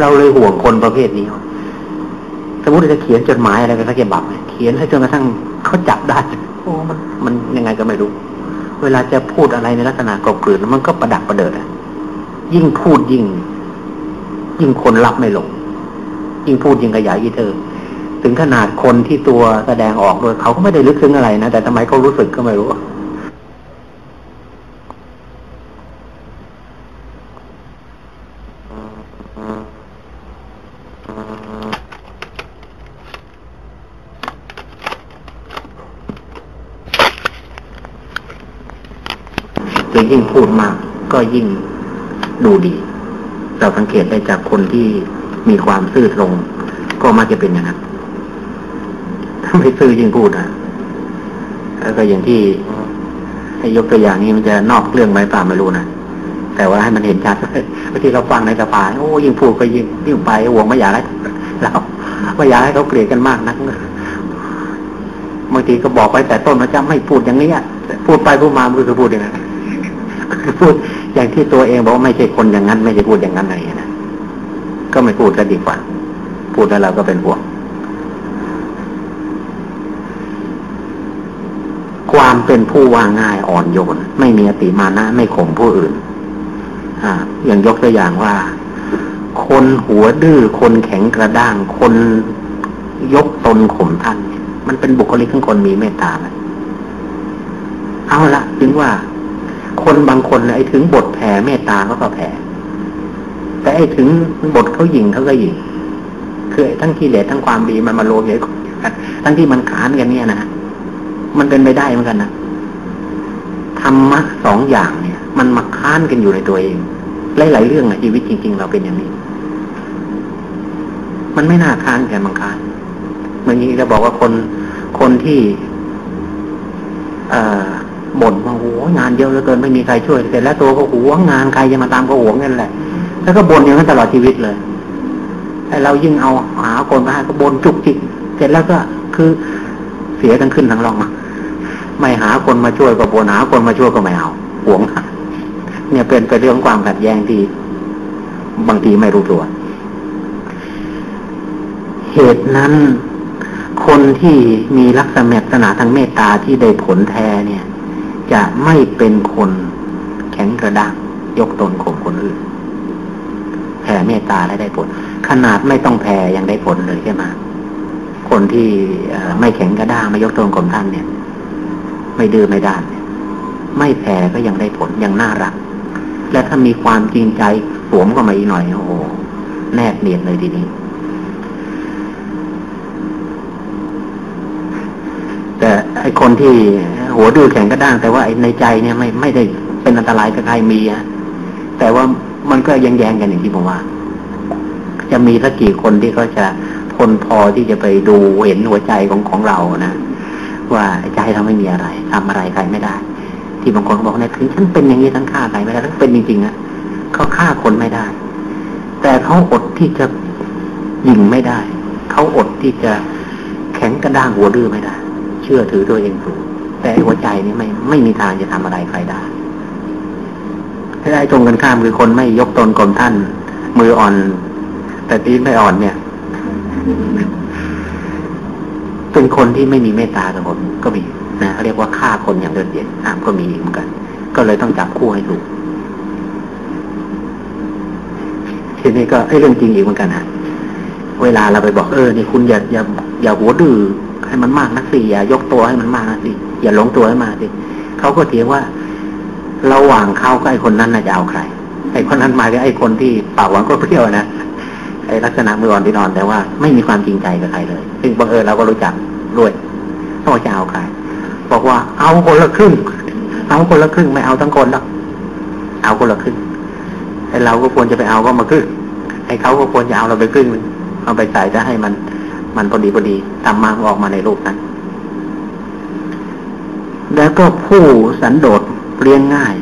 เราเลยห่วงคนประเภทนี้สมมติจะเขียนจดหมายอะไรไปสักบับเขียนให้จนกระทั่งเขาจับได้โอ้มันมันยังไงก็ไม่รู้ เวลาจะพูดอะไรในลักษณะกบกลืนมันก็ประดักประเดิดอะยิ่งพูดยิ่ง ยิ่งคนรับไม่ลง ยิ่งพูดยิ่งขยายยิ่เธอ ถึงขนาดคนที่ตัวแสดงออกโดยเขาก็ไม่ได้ลึกซึ้งอะไรนะ แต่ทำไมเขารู้สึกก็ไม่รู้ยิ่งพูดมากก็ยิ่งดูดี เราสังเกตได้จากคนที่ มีความซื่อตรง ก็มักจะเป็นอย่างนั้นถ้าไม่ซื่อยิ่งพูดนะแล้วก็อย่างที่ให้ยกตัวอย่างนี้มันจะนอกเรื่องไปป่าไม่รู้นะแต่ว่าให้มันเห็นชัดบางทีเราฟังในสภาโอ้ยิ่งพูดก็ยิ่งยิ่งไปห่วงไม่อยากให้เราไม่อยากให้เขาเกลียดกันมากนักบางทีก็บอกไปแต่ต้นมันจะไม่พูดอย่างนี้พูดไปพูดมามันก็พูดอย่างนั้นพูดอย่างที่ตัวเองบอกว่าไม่ใช่คนอย่างนั้น ไม่ใช่พูดอย่างนั้นอะไรนะ ก็ไม่พูดก็ดีกว่า พูดแล้วเราก็เป็นห่วง ความเป็นผู้ว่าง่ายอ่อนโยน ไม่มีอติมานะ ไม่ข่มผู้อื่น อ่า อย่างยกตัวอย่างว่า คนหัวดื้อคนแข็งกระด้าง คนยกตนข่มท่านมันเป็นบุคลิกของคนมีเมตตาไหมเอาละถึงว่า คนบางคนไอ้ถึงบทแผ่เมตตาเขาก็แผ่ แต่ไอ้ถึงบทเขาหยิงเขาก็หยิงคือทั้งกิเลสทั้งความดีมันมาโลเยอะทั้งที่มันขานกันเนี่ยนะมันเป็นไปได้เหมือนกันนะธรรมะสองอย่างเนี่ย มันมาค้านกันอยู่ในตัวเองหลายๆเรื่องอะชีวิตจริง ๆ เราเป็นอย่างนี้ มันไม่น่าค้านกันบางค้านเมื่อกี้เราบอกว่าคนคนที่ เอ่อบ่นว่าโอ้งานเยอะเหลือเกินไม่มีใครช่วยเสร็จแล้วตัวก็หวงงานใครจะมาตามก็หวงนั่นแหละ แล้วก็บ่นอย่างนั้นตลอดชีวิตเลยไอ้เรายิ่งเอาหาคนมาให้ก็บ่นจุกจิกเสร็จแล้วก็คือเสียทั้งขึ้นทั้งลงไม่หาคนมาช่วยก็บ่นหาคนมาช่วยก็ไม่เอาหวงเนี่ยเป็นเป็นเรื่องความขัดแย้งที่ บางทีไม่รู้ตัว เหตุนั้นคนที่มีลักษณะสนณาทางเมตตาที่ได้ผลแท้เนี่ย จะไม่เป็นคนแข็งกระด้างยกตนข่มคนอื่น แผ่เมตตาและได้ผล ขนาดไม่ต้องแผ่ยังได้ผลเลยใช่ไหมคนที่ไม่แข็งกระด้างไม่ยกตนข่มท่านเนี่ย ไม่ดื้อไม่ด้านไม่แผ่ก็ยังได้ผลยังน่ารัก และถ้ามีความจริงใจสวมก็มาอีกหน่อยโอ้โหแนบเนียนเลยทีนี้แต่ไอคนที่หัวดื้อแข็งกระด้าง แต่ว่าในใจเนี่ยไม่ไม่ได้เป็นอันตรายกับใครมีอะแต่ว่า มันก็ยังแยงกันอย่างที่ผมว่า จะมีสักกี่คนที่เขาจะทนพอที่จะไปดูเห็นหัวใจของของเรานะว่าใจเราไม่มีอะไรทำอะไรใครไม่ได้ ที่บางคนบอกเนี่ยถึงฉันเป็นอย่างนี้ทั้งฆ่าใครไม่ได้ทั้งเป็นจริงๆอะเขาฆ่าคนไม่ได้ แต่เขาอดที่จะยิงไม่ได้เขาอดที่จะแข็งกระด้างหัวดื้อไม่ได้ เชื่อถือตัวเองสูงแต่หัวใจนี่ไม่ไม่มีทางจะทำอะไรใครได้ ได้ตรงกันข้ามคือคนไม่ยกตนกลมท่าน มืออ่อน แต่ตีนไม่อ่อนเนี่ย เป็นคนที่ไม่มีเมตตากับคนก็มีนะเขาเรียกว่าฆ่าคนอย่างเดือดเย็นอ้ามก็มีเหมือนกัน ก็เลยต้องจับคู่ให้ถูกทีนี้ก็ไอ้เรื่องจริงอีกเหมือนกันฮะเวลาเราไปบอกเออนี่คุณอย่าอย่าอย่าหัวดื้อให้มันมากนักสิอย่ายกตัวให้มันมากนักสิอย่าหลงตัวให้มากสิเขาก็เถียงว่า ระหว่างเขากับไอ้คนนั้นน่าจะเอาใคร ไอ้คนนั้นมากับไอ้คนที่ปากหวานก็เปรี้ยวนะไอ้ลักษณะมืออ่อนที่นอนแต่ว่าไม่มีความจริงใจกับใครเลย ซึ่งบังเอิญเราก็รู้จักด้วยต้องจะเอาใคร บอกว่าเอาคนละครึ่ง เอาคนละครึ่งไม่เอาทั้งคนหรอกเอาคนละครึ่งไอ้เราก็ควรจะไปเอาก็มาครึ่งไอ้เขาก็ควรจะเอาเราไปครึ่งนึงเอาไปใส่จะให้มัน มันพอดีพอดีทำมาออกมาในรูปนั้นแล้วก็ผู้สันโดษ เลี้ยงง่าย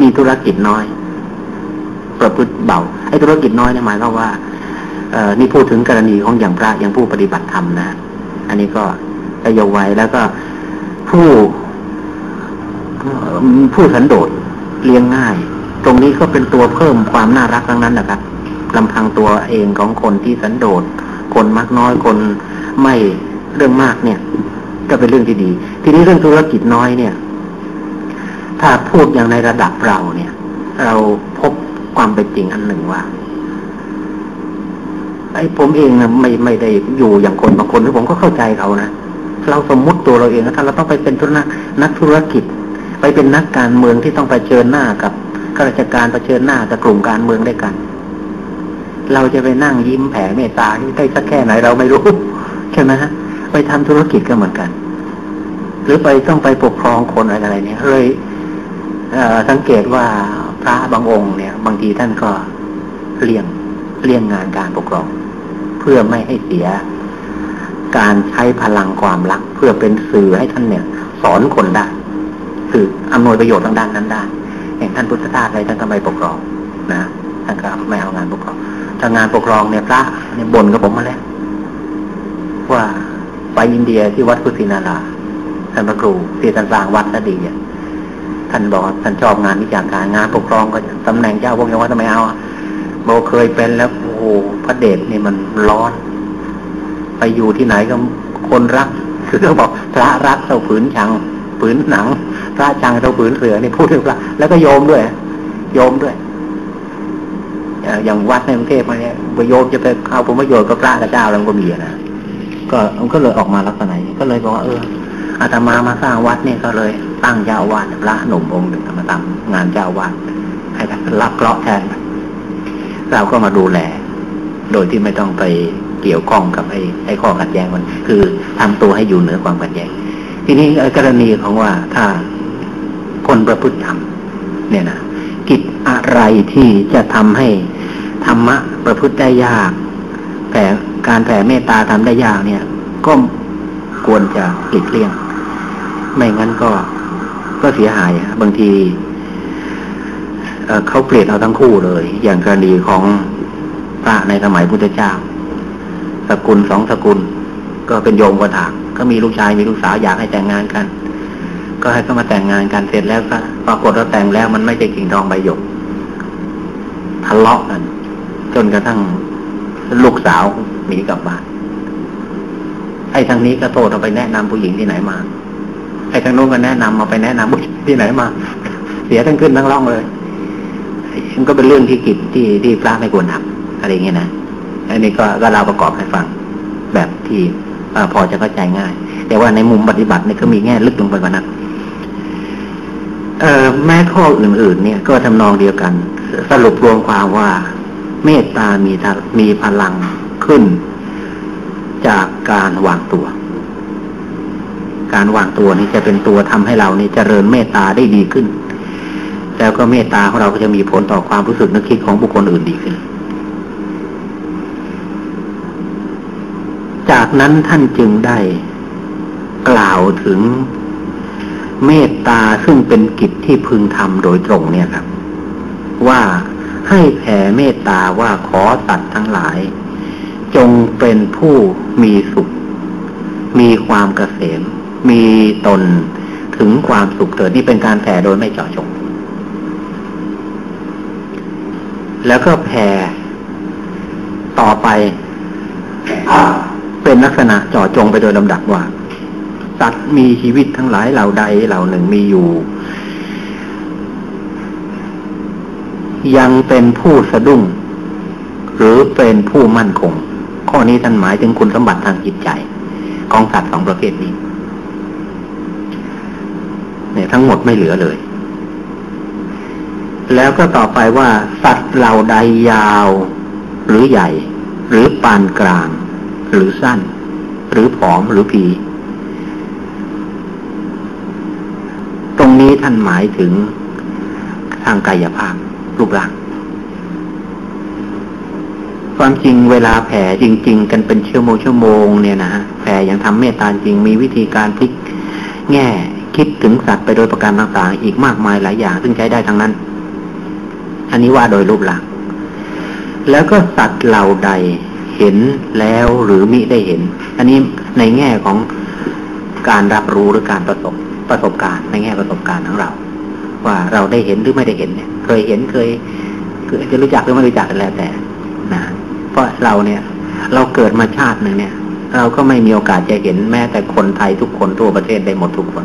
มีธุรกิจน้อย ประพฤติเบาไอ้ธุรกิจน้อยเนี่ยหมายความว่าเออนี่พูดถึงกรณีของอย่างพระอย่างผู้ปฏิบัติธรรมนะ อันนี้ก็จะยกไว้แล้วก็ผู้ผู้สันโดษเลี้ยงง่าย ตรงนี้ก็เป็นตัวเพิ่มความน่ารักทั้งนั้นแหละครับลำพังตัวเองของคนที่สันโดษคนมากน้อยคนไม่เรื่องมากเนี่ย ก็เป็นเรื่องที่ดี ทีนี้เรื่องธุรกิจน้อยเนี่ย ถ้าพูดอย่างในระดับเราเนี่ย เราพบความเป็นจริงอันหนึ่งว่าไอ้ผมเองนะไม่ไม่ได้อยู่อย่างคนบางคนที่ผมก็เข้าใจเขานะเราสมมุติตัวเราเองนะถ้าเราต้องไปเป็นธุรนักนักธุรกิจ ไปเป็นนักการเมืองที่ต้องไปเจอหน้ากับข้าราชการเผชิญหน้ากับกลุ่มการเมืองด้วยกัน เราจะไปนั่งยิ้มแผ่เมตตาได้สักแค่ไหนเราไม่รู้ ใช่ไหมฮะ ไปทำธุรกิจก็เหมือนกัน หรือไปต้องไปปกครองคนอะไรอะไรเนี่ยเลยสังเกตว่าพระบางองค์เนี่ย บางทีท่านก็เลี่ยงเลี่ยงงานการปกครอง เพื่อไม่ให้เสีย การใช้พลังความรัก เพื่อเป็นสื่อให้ท่านเนี่ย สอนคนได้สื่ออำนวยประโยชน์ทางด้านนั้นได้อย่างท่านพุทธทาสอะไรท่านก็ไม่ปกครองนะท่านก็ไม่เอางานปกครองถ้างานปกครองเนี่ยพระเนี่ยบ่นกับผมมาแล้วว่า ไปอินเดียที่วัดพุทธินาราท่านพระครูที่ท่านสร้างวัดนดีเนี่ยท่านบอกท่านชอบงานวิชาการงานปกครองก็ตำแหน่งเจ้าพวกนี้ว่าทำไมเอาบเคยเป็นแล้วโอ้โหพระเดชนี่มันร้อน ไปอยู่ที่ไหนก็คนรักคือเขาบอกพระรักเท่าผืนชังผืนหนัง พระชังเท่าผืนเสือนี่พูดถึงพระแล้วก็โยมด้วย โยมด้วยอย่างวัดในกรุงเทพมาเนี่ยโยมจะไปเข้าผลประโยชน์กับพระกับเจ้าแล้วก็มีนะ ก็มันก็เลยออกมาลักษณะนี้ก็เลยบอกว่าเอออาตมามาสร้างวัดเนี่ยก็เลยตั้งเจ้าวาดพระหนุ่มองค์หนึ่งมาทำงานเจ้าวาดให้รับเคราะห์แทน เราก็มาดูแล โดยที่ไม่ต้องไปเกี่ยวข้องกับไอ้ไอ้ข้อขัดแย้งมัน คือทำตัวให้อยู่เหนือความขัดแย้ง ทีนี้กรณีของว่าถ้าคนประพฤติธรรมเนี่ยนะกิจอะไรที่จะทำให้ธรรมะประพฤติได้ยากแผ่ การแผ่เมตตาทำได้ยากเนี่ย ก็ควรจะหลีกเลี่ยง ไม่งั้นก็ก็เสียหายบางทีเเขาเปลี่ยนเอาทั้งคู่เลย อย่างกรณีของพระในสมัยพุทธเจ้า สกุลสองสกุล ก็เป็นโยมกระถางก็มีลูกชายมีลูกสาวอยากให้แต่งงานกัน ก็ให้เขามาแต่งงานกันเสร็จแล้วก็ปรากฏว่าแต่งแล้วมันไม่ใช่กิ่งทองใบหยกทะเลาะกัน จนกระทั่งลูกสาว หนีกลับบ้านไอ้ทางนี้ก็โทษเอาไปแนะนำผู้หญิงที่ไหนมาไอ้ทางโน้นก็แนะนำมาไปแนะนำผู้หญิงที่ไหนมาเสียทั้งขึ้นทั้งล่องเลยมันก็เป็นเรื่องที่กิจที่ที่พระไม่ควรทำอะไรเงี้ยนะอันนี้ก็ก็เราประกอบให้ฟัง แบบที่อพอจะเข้าใจง่าย แต่ว่าในมุมปฏิบัติเนี่ยก็มีแง่ลึกลงไปกว่านั้นเออแม้ข้ออื่น ๆ เนี่ย ก็ทำนองเดียวกัน สรุปรวมความว่า เมตตามีมีพลัง ขึ้น จากการวางตัว การวางตัวนี้จะเป็นตัวทำให้เรานี่เจริญเมตตาได้ดีขึ้น แล้วก็เมตตาของเราก็จะมีผลต่อความรู้สึกนึกคิดของบุคคลอื่นดีขึ้น จากนั้นท่านจึงได้กล่าวถึงเมตตาซึ่งเป็นกิจที่พึงทำโดยตรงเนี่ยครับ ว่าให้แผ่เมตตาว่าขอสัตว์ทั้งหลาย จงเป็นผู้มีสุข มีความเกษม มีตนถึงความสุขเกิดนี่เป็นการแผ่โดยไม่เจาะจง แล้วก็แผ่ต่อไป เป็นลักษณะเจ่อจงไปโดยลำดับว่าสัตว์มีชีวิตทั้งหลายเหล่าใดเหล่าหนึ่งมีอยู่ ยังเป็นผู้สะดุ้ง หรือเป็นผู้มั่นคง ข้อนี้ท่านหมายถึงคุณสมบัติทางจิตใจ ของสัตว์สองประเภทนี้ เนี่ยทั้งหมดไม่เหลือเลย แล้วก็ต่อไปว่า สัตว์เหล่าใดยาว หรือใหญ่ หรือปานกลาง หรือสั้น หรือผอมหรือผีตรงนี้ท่านหมายถึงทางกายภาพรูปร่าง ความจริงเวลาแผ่จริง ๆ กันเป็นชั่วโมงชั่วโมงเนี่ยนะแผ่อย่างทำเมตตาจริงมีวิธีการพลิกแง่คิดถึงสัตว์ไปโดยประการต่างๆอีกมากมายหลายอย่าง ซึ่งใช้ได้ทั้งนั้น อันนี้ว่าโดยรูปร่างแล้วก็สัตว์เหล่าใดเห็นแล้วหรือมิได้เห็น อันนี้ในแง่ของการรับรู้หรือการประสบประสบการณ์ ในแง่ประสบการณ์ของเรา ว่าเราได้เห็นหรือไม่ได้เห็นเนี่ย เคยเห็นเคยเคือจะรู้จักหรือไม่รู้จักกันแล้วแต่นะ ราะเราเนี่ย เราเกิดมาชาติหนึ่งเนี่ย เราก็ไม่มีโอกาสจะเห็นแม้แต่คนไทยทุกคนทั่วประเทศได้หมดทุกคน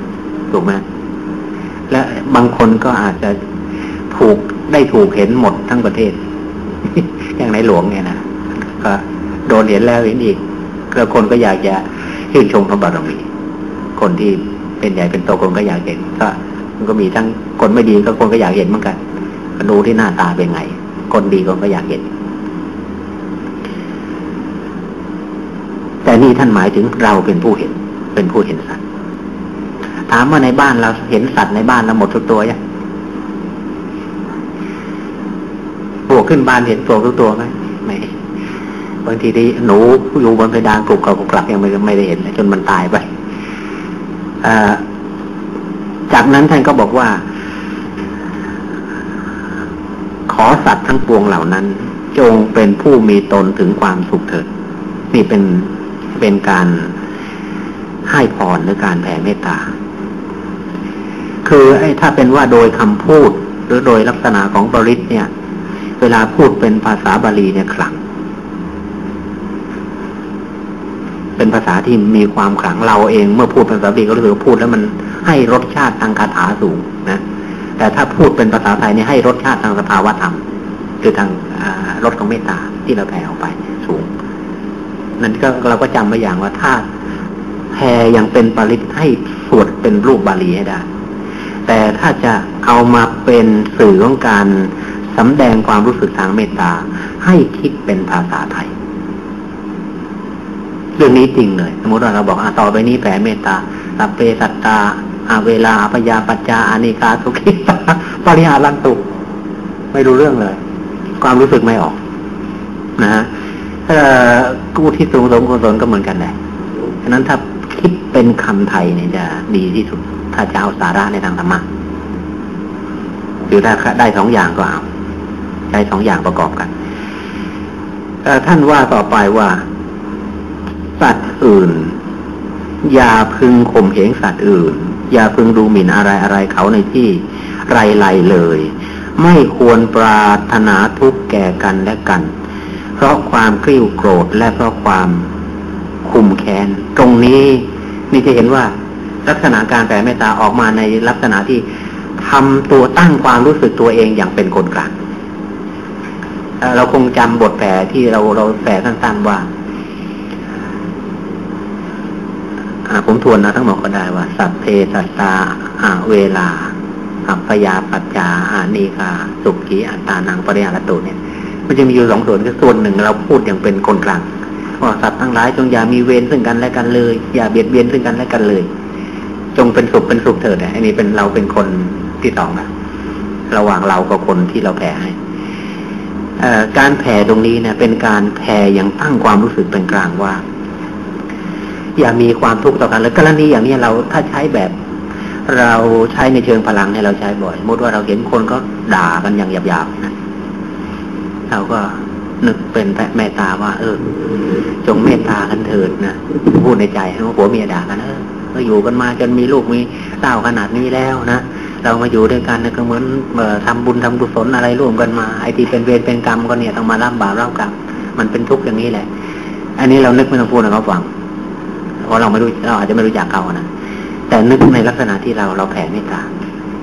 ถูกไหมและบางคนก็อาจจะถูกได้ถูกเห็นหมดทั้งประเทศ อย่างในหลวงเนี่ยนะก็โดนเห็นแล้วเห็นอีกแล้วคนก็อยากจะชื่นชมพระบารมีคนที่เป็นใหญ่เป็นโตคนก็อยากเห็นก็มันก็มีทั้งคนไม่ดีก็คนก็อยากเห็นเหมือนกันดูที่หน้าตาเป็นไง คนดีคนก็อยากเห็น แต่นี่ท่านหมายถึงเราเป็นผู้เห็น เป็นผู้เห็นสัตว์ ถามว่าในบ้านเราเห็นสัตว์ในบ้านเราหมดทุกตัวยังปลวกขึ้นบ้านเห็นปลวกทุกตัวไหมไม่บางทีที่หนูอยู่บนเพดานกรุบกับกลักยังไม่ไม่ได้เห็นจนมันตายไปจากนั้นท่านก็บอกว่า ขอสัตว์ทั้งปวงเหล่านั้น จงเป็นผู้มีตนถึงความสุขเถิดนี่เป็น เป็นการให้พรหรือการแผ่เมตตา คือไอ้ถ้าเป็นว่าโดยคำพูดหรือโดยลักษณะของบริษเนี่ย เวลาพูดเป็นภาษาบาลีเนี่ยขลัง เป็นภาษาที่มีความขลังเราเองเมื่อพูดเป็นภาษาบาลีก็รู้สึกพูดแล้วมันให้รสชาติทางคาถาสูงนะ แต่ถ้าพูดเป็นภาษาไทยนี่ให้รสชาติทางสภาวธรรม คือทางรสของเมตตาที่เราแผ่ออกไป นั่นก็เราก็จำไว้อย่างว่าถ้าแผ่ยังเป็นปริตให้สวดเป็นรูปบาลีให้ได้ แต่ถ้าจะเอามาเป็นสื่อของการสำแดงความรู้สึกทางเมตตา ให้คิดเป็นภาษาไทย เรื่องนี้จริงเลย สมมติว่าเราบอกอต่อไปนี้แผ่เมตตาสัพเพสัตตาอาเวลาปยาปัจจาอานิกาสุขิตาปริหารันตุ ไม่รู้เรื่องเลย ความรู้สึกไม่ออก นะฮะ กู้ที่สูงสมกุศลก็เหมือนกันเลยฉะนั้นถ้าคิดเป็นคำไทยเนี่ยจะดีที่สุด ถ้าจะเอาสาระในทางธรรมะหรือถ้าได้สองอย่างก็เอาได้สองอย่างประกอบกันท่านว่าต่อไปว่า สัตว์อื่น อย่าพึงข่มเหงสัตว์อื่น อย่าพึงดูหมิ่นอะไรอะไรเขาในที่ไรไรเลย ไม่ควรปรารถนาทุกข์แก่กันและกัน เพราะความกริ้วโกรธและเพราะความคุมแค้นตรงนี้นี่จะเห็นว่าลักษณะการแผ่เมตตาออกมาในลักษณะที่ทำตัวตั้งความรู้สึกตัวเองอย่างเป็นคนกลางเราคงจำบทแผ่ที่เราเราแผ่สั้นๆว่าผมทวนนะทั้งหมดก็ได้ว่า สัพเพสัตตาอาเวลาอัพยาปัจจาอานีคา สุขีอัตานังปริยาตุเนี่ย มันจะมีอยู่สองส่วนคือส่วนหนึ่งเราพูดอย่างเป็นคนกลางว่าสัตว์ทั้งหลายจงอย่ามีเวรซึ่งกันและกันเลย อย่าเบียดเบียนซึ่งกันและกันเลย จงเป็นสุขเป็นสุขเถิดอันนี้เป็นเราเป็นคนที่สองนะระหว่างเรากับคนที่เราแผ่ให้การแผ่ตรงนี้เนี่ย เป็นการแผ่อย่างตั้งความรู้สึกเป็นกลางว่า อย่ามีความทุกข์ต่อกันแล้วกรณีอย่างนี้เราถ้าใช้แบบ เราใช้ในเชิงพลังเนี่ยเราใช้บ่อยสมมติว่าเราเห็นคนก็ด่ากันอย่างหยาบๆนะ เราก็นึกเป็นแม่ตาว่า เออ จงเมตตากันเถิดนะพูดในใจว่าผัวเมียด่ากันเออเราอยู่กันมาจนมีลูกมีเต้าขนาดนี้แล้วนะเรามาอยู่ด้วยกันนะก็เหมือนทำบุญทำกุศลอะไรร่วมกันมาไอ้ที่เป็นเวรเป็นกรรมก็เนี่ยต้องมารับบาปรับกรรมมันเป็นทุกข์อย่างนี้แหละ อันนี้เรานึกไม่ต้องพูดนะเขาฟังเพราะเราไม่รู้เราอาจจะไม่รู้จักเขานะแต่นึกในลักษณะที่เราเราแผ่เมตตา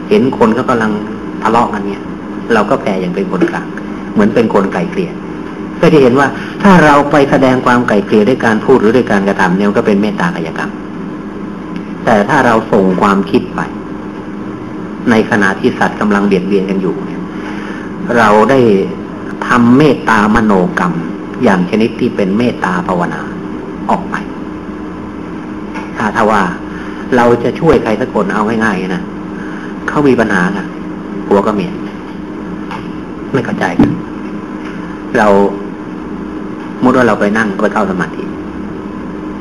เห็นคนเขากาลังทะเลาะกันเนี่ย เราก็แผ่อย่างเป็นคนกลาง เหมือนเป็นคนไกลเกลี่ยก็จะเห็นว่าถ้าเราไปแสดงความไกลเกลี่ยด้วยการพูดหรือด้วยการกระทำเนี่ยก็เป็นเมตตากายกรรม แต่ถ้าเราส่งความคิดไป ในขณะที่สัตว์กำลังเบียดเบียนกันอยู่เนี่ยเราได้ทำเมตตามโนกรรม อย่างชนิดที่เป็นเมตตาภาวนาออกไป ถ้าถ้าว่าเราจะช่วยใครสักคนเอาง่ายๆนะเขามีปัญหากันผัวก็เมีย ไม่เข้าใจกันเรามุดว่าเราไปนั่งไปเข้าสมาธิ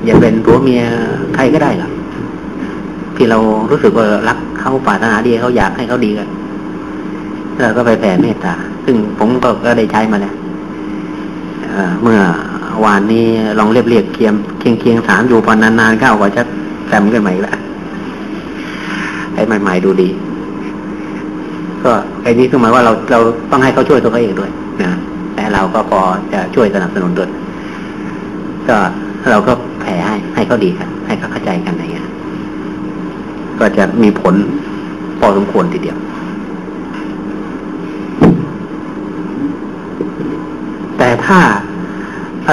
อย่าเป็นผัวเมียใครก็ได้หรอกที่เรารู้สึกว่ารักเขาปรารถนาดีเขาอยากให้เขาดีกันเราก็ไปแผ่เมตตา ซึ่งผมก็ก็ได้ใช้มาแล้วเมื่อวานนี้ลองเรียบเรียกเคียงเคียงเคียงสามอยู่พอนานๆเข้าก็จะแซมกันใหม่ละให้ใหม่ๆดูดี ก็ไอ้นี้คือหมายว่าเราเราต้องให้เขาช่วยตัวเขาเองด้วยนะแต่เราก็พอจะช่วยสนับสนุนด้วยก็เราก็แผ่ให้ให้เขาดีกันให้เขาเข้าใจกันอะไรเงี้ยก็จะมีผลพอสมควรทีเดียว แต่ถ้า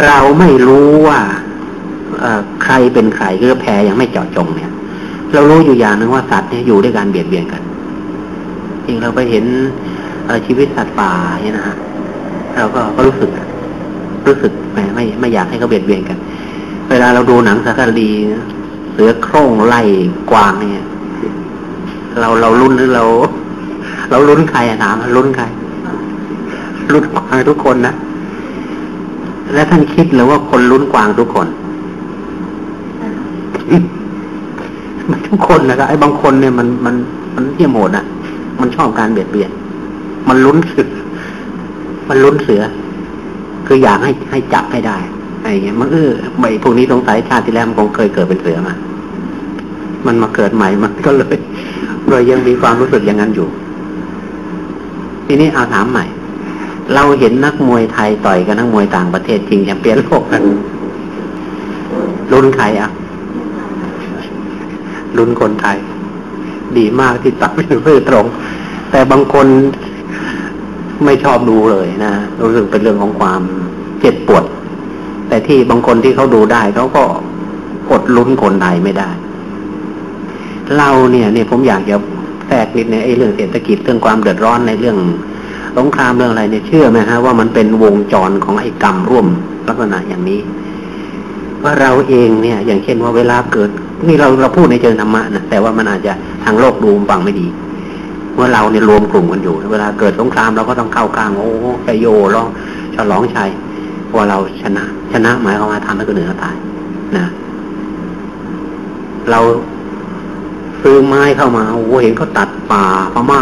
เราไม่รู้ว่าใครเป็นใครคือแพ้ยังไม่เจาะจงเนี่ย เรารู้อยู่อย่างนึงว่าสัตว์เนี่ยอยู่ด้วยการเบียดเบียนกัน จริงเราไปเห็นชีวิตสัตว์ป่าเนี่ยนะฮะเราก็ก็รู้สึก รู้สึกแหมไม่ไม่อยากให้เขาเบียดเบียนกัน เวลาเราดูหนังสารคดี เสือโคร่งไล่กวางเนี่ย เราเราลุ้นหรือเรา เราลุ้นใครอะถามลุ้นใครลุ้นกวางทุกคนนะแล้วท่านคิดหรือว่าคนลุ้นกวางทุกคนมันทุกคนนะครับไอ้บางคนเนี่ยมันมันมันเยี่ยมโหดอะ มันชอบการเบียดเบียน มันลุ้นเสือมันลุ้นเสือ คืออยากให้ให้จับให้ได้อะไรเงี้ยมันเออใบพวกนี้สงสัยชาติที่แล้วมันคงเคยเกิดเป็นเสือมา มันมาเกิดใหม่มันก็เลยเลยยังมีความรู้สึกอย่างนั้นอยู่ ทีนี้เอาถามใหม่ เราเห็นนักมวยไทยต่อยกับนักมวยต่างประเทศจริงแชมเปี้ยนโลกกันลุ้นใครอะลุ้นคนไทย ดีมากที่ตัดไม่ซื่อตรง แต่บางคนไม่ชอบดูเลยนะรู้สึกเป็นเรื่องของความเจ็บปวด แต่ที่บางคนที่เขาดูได้เขาก็อดลุ้นคนไทยไม่ได้ เราเนี่ยเนี่ยผมอยากจะแทรกนิดในไอ้เรื่องเศรษฐกิจเรื่องความเดือดร้อนในเรื่องสงครามเรื่องอะไรเนี่ยเชื่อไหมฮะว่ามันเป็นวงจรของไอ้กรรมร่วมลักษณะอย่างนี้ ว่าเราเองเนี่ย อย่างเช่นว่าเวลาเกิด นี่เราเราพูดในเชิงธรรมะนะแต่ว่ามันอาจจะทางโลกดูฟังไม่ดี เมื่อเราเนี่ยรวมกลุ่มกันอยู่ เวลาเกิดสงครามเราก็ต้องเข้ากลางโอ้ไปโยร้องฉลองชัยว่าเราชนะ ชนะหมายความว่าทำให้คนอื่นตายนะเราซื้อไม้เข้ามาโอ้เห็นเขาตัดป่าพม่า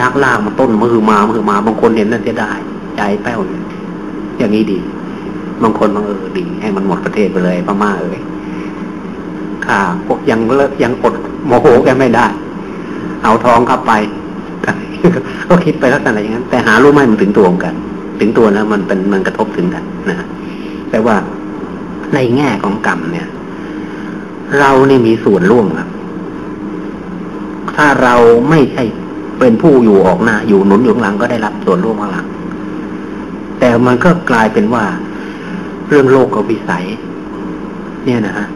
ชักลากมาต้นมือมามือมา บางคนเห็นนั่นจะได้ใจแป้วอย่างนี้ดี บางคนบางเออดี ให้มันหมดประเทศไปเลยพม่าเอ้ยข้าพวกยังเลิกยังอดโมโหแกไม่ได้ เอาทองเข้าไป ก็คิดไปลักษณะอย่างนั้น แต่หารู้ไหมมันถึงตัวกัน ถึงตัวแล้วมันเป็นมันกระทบถึงกันนะแต่ว่าในแง่ของกรรมเนี่ย เราเนี่ยมีส่วนร่วมครับ ถ้าเราไม่ใช่เป็นผู้อยู่ออกหน้า อยู่หนุนอยู่หลังก็ได้รับส่วนร่วมข้างหลัง แต่มันก็กลายเป็นว่าเรื่องโลกกับวิสัย เนี่ยนะฮะ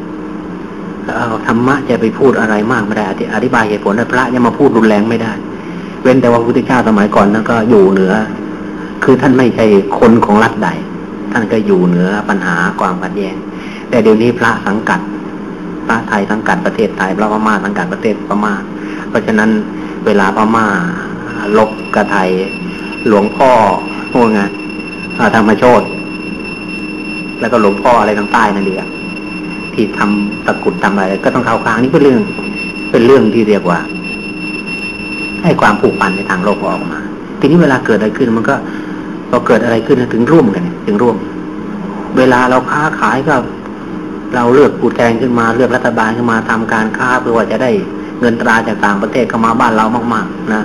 ธรรมะจะไปพูดอะไรมากไม่ได้ อธิบายเหตุผลพระจะมาพูดรุนแรงไม่ได้ ว้นแต่ว่าพระพุทธเจ้าสมัยก่อนนั้นก็อยู่เหนือ คือท่านไม่ใช่คนของรัฐใด ท่านก็อยู่เหนือปัญหาความขัดแย้ง แต่เดี๋ยวนี้พระสังกัด พระไทยสังกัดประเทศไทย พระพม่าสังกัดประเทศพม่า เพราะฉะนั้นเวลาพม่าลบกระไทยหลวงพ่อพวกไงธรรมโชตแล้วก็หลวงพ่ออะไรทางใต้นั่นเองที่ทำตะกุดทำอะไรก็ต้องเข้าค้างนี่เป็นเรื่อง เป็นเรื่องที่เรียกว่า ให้ความผูกพันในทางโลกออกมา ทีนี้เวลาเกิดอะไรขึ้นมันก็พอเกิดอะไรขึ้นถึงร่วมกันถึงร่วม เวลาเราค้าขายก็ เราเลือกปูแทนขึ้นมาเลือกรัฐบาลขึ้นมาทำการค้าเพื่อว่าจะได้เงินตราจากต่างประเทศเข้ามาบ้านเรามาก ๆ นะ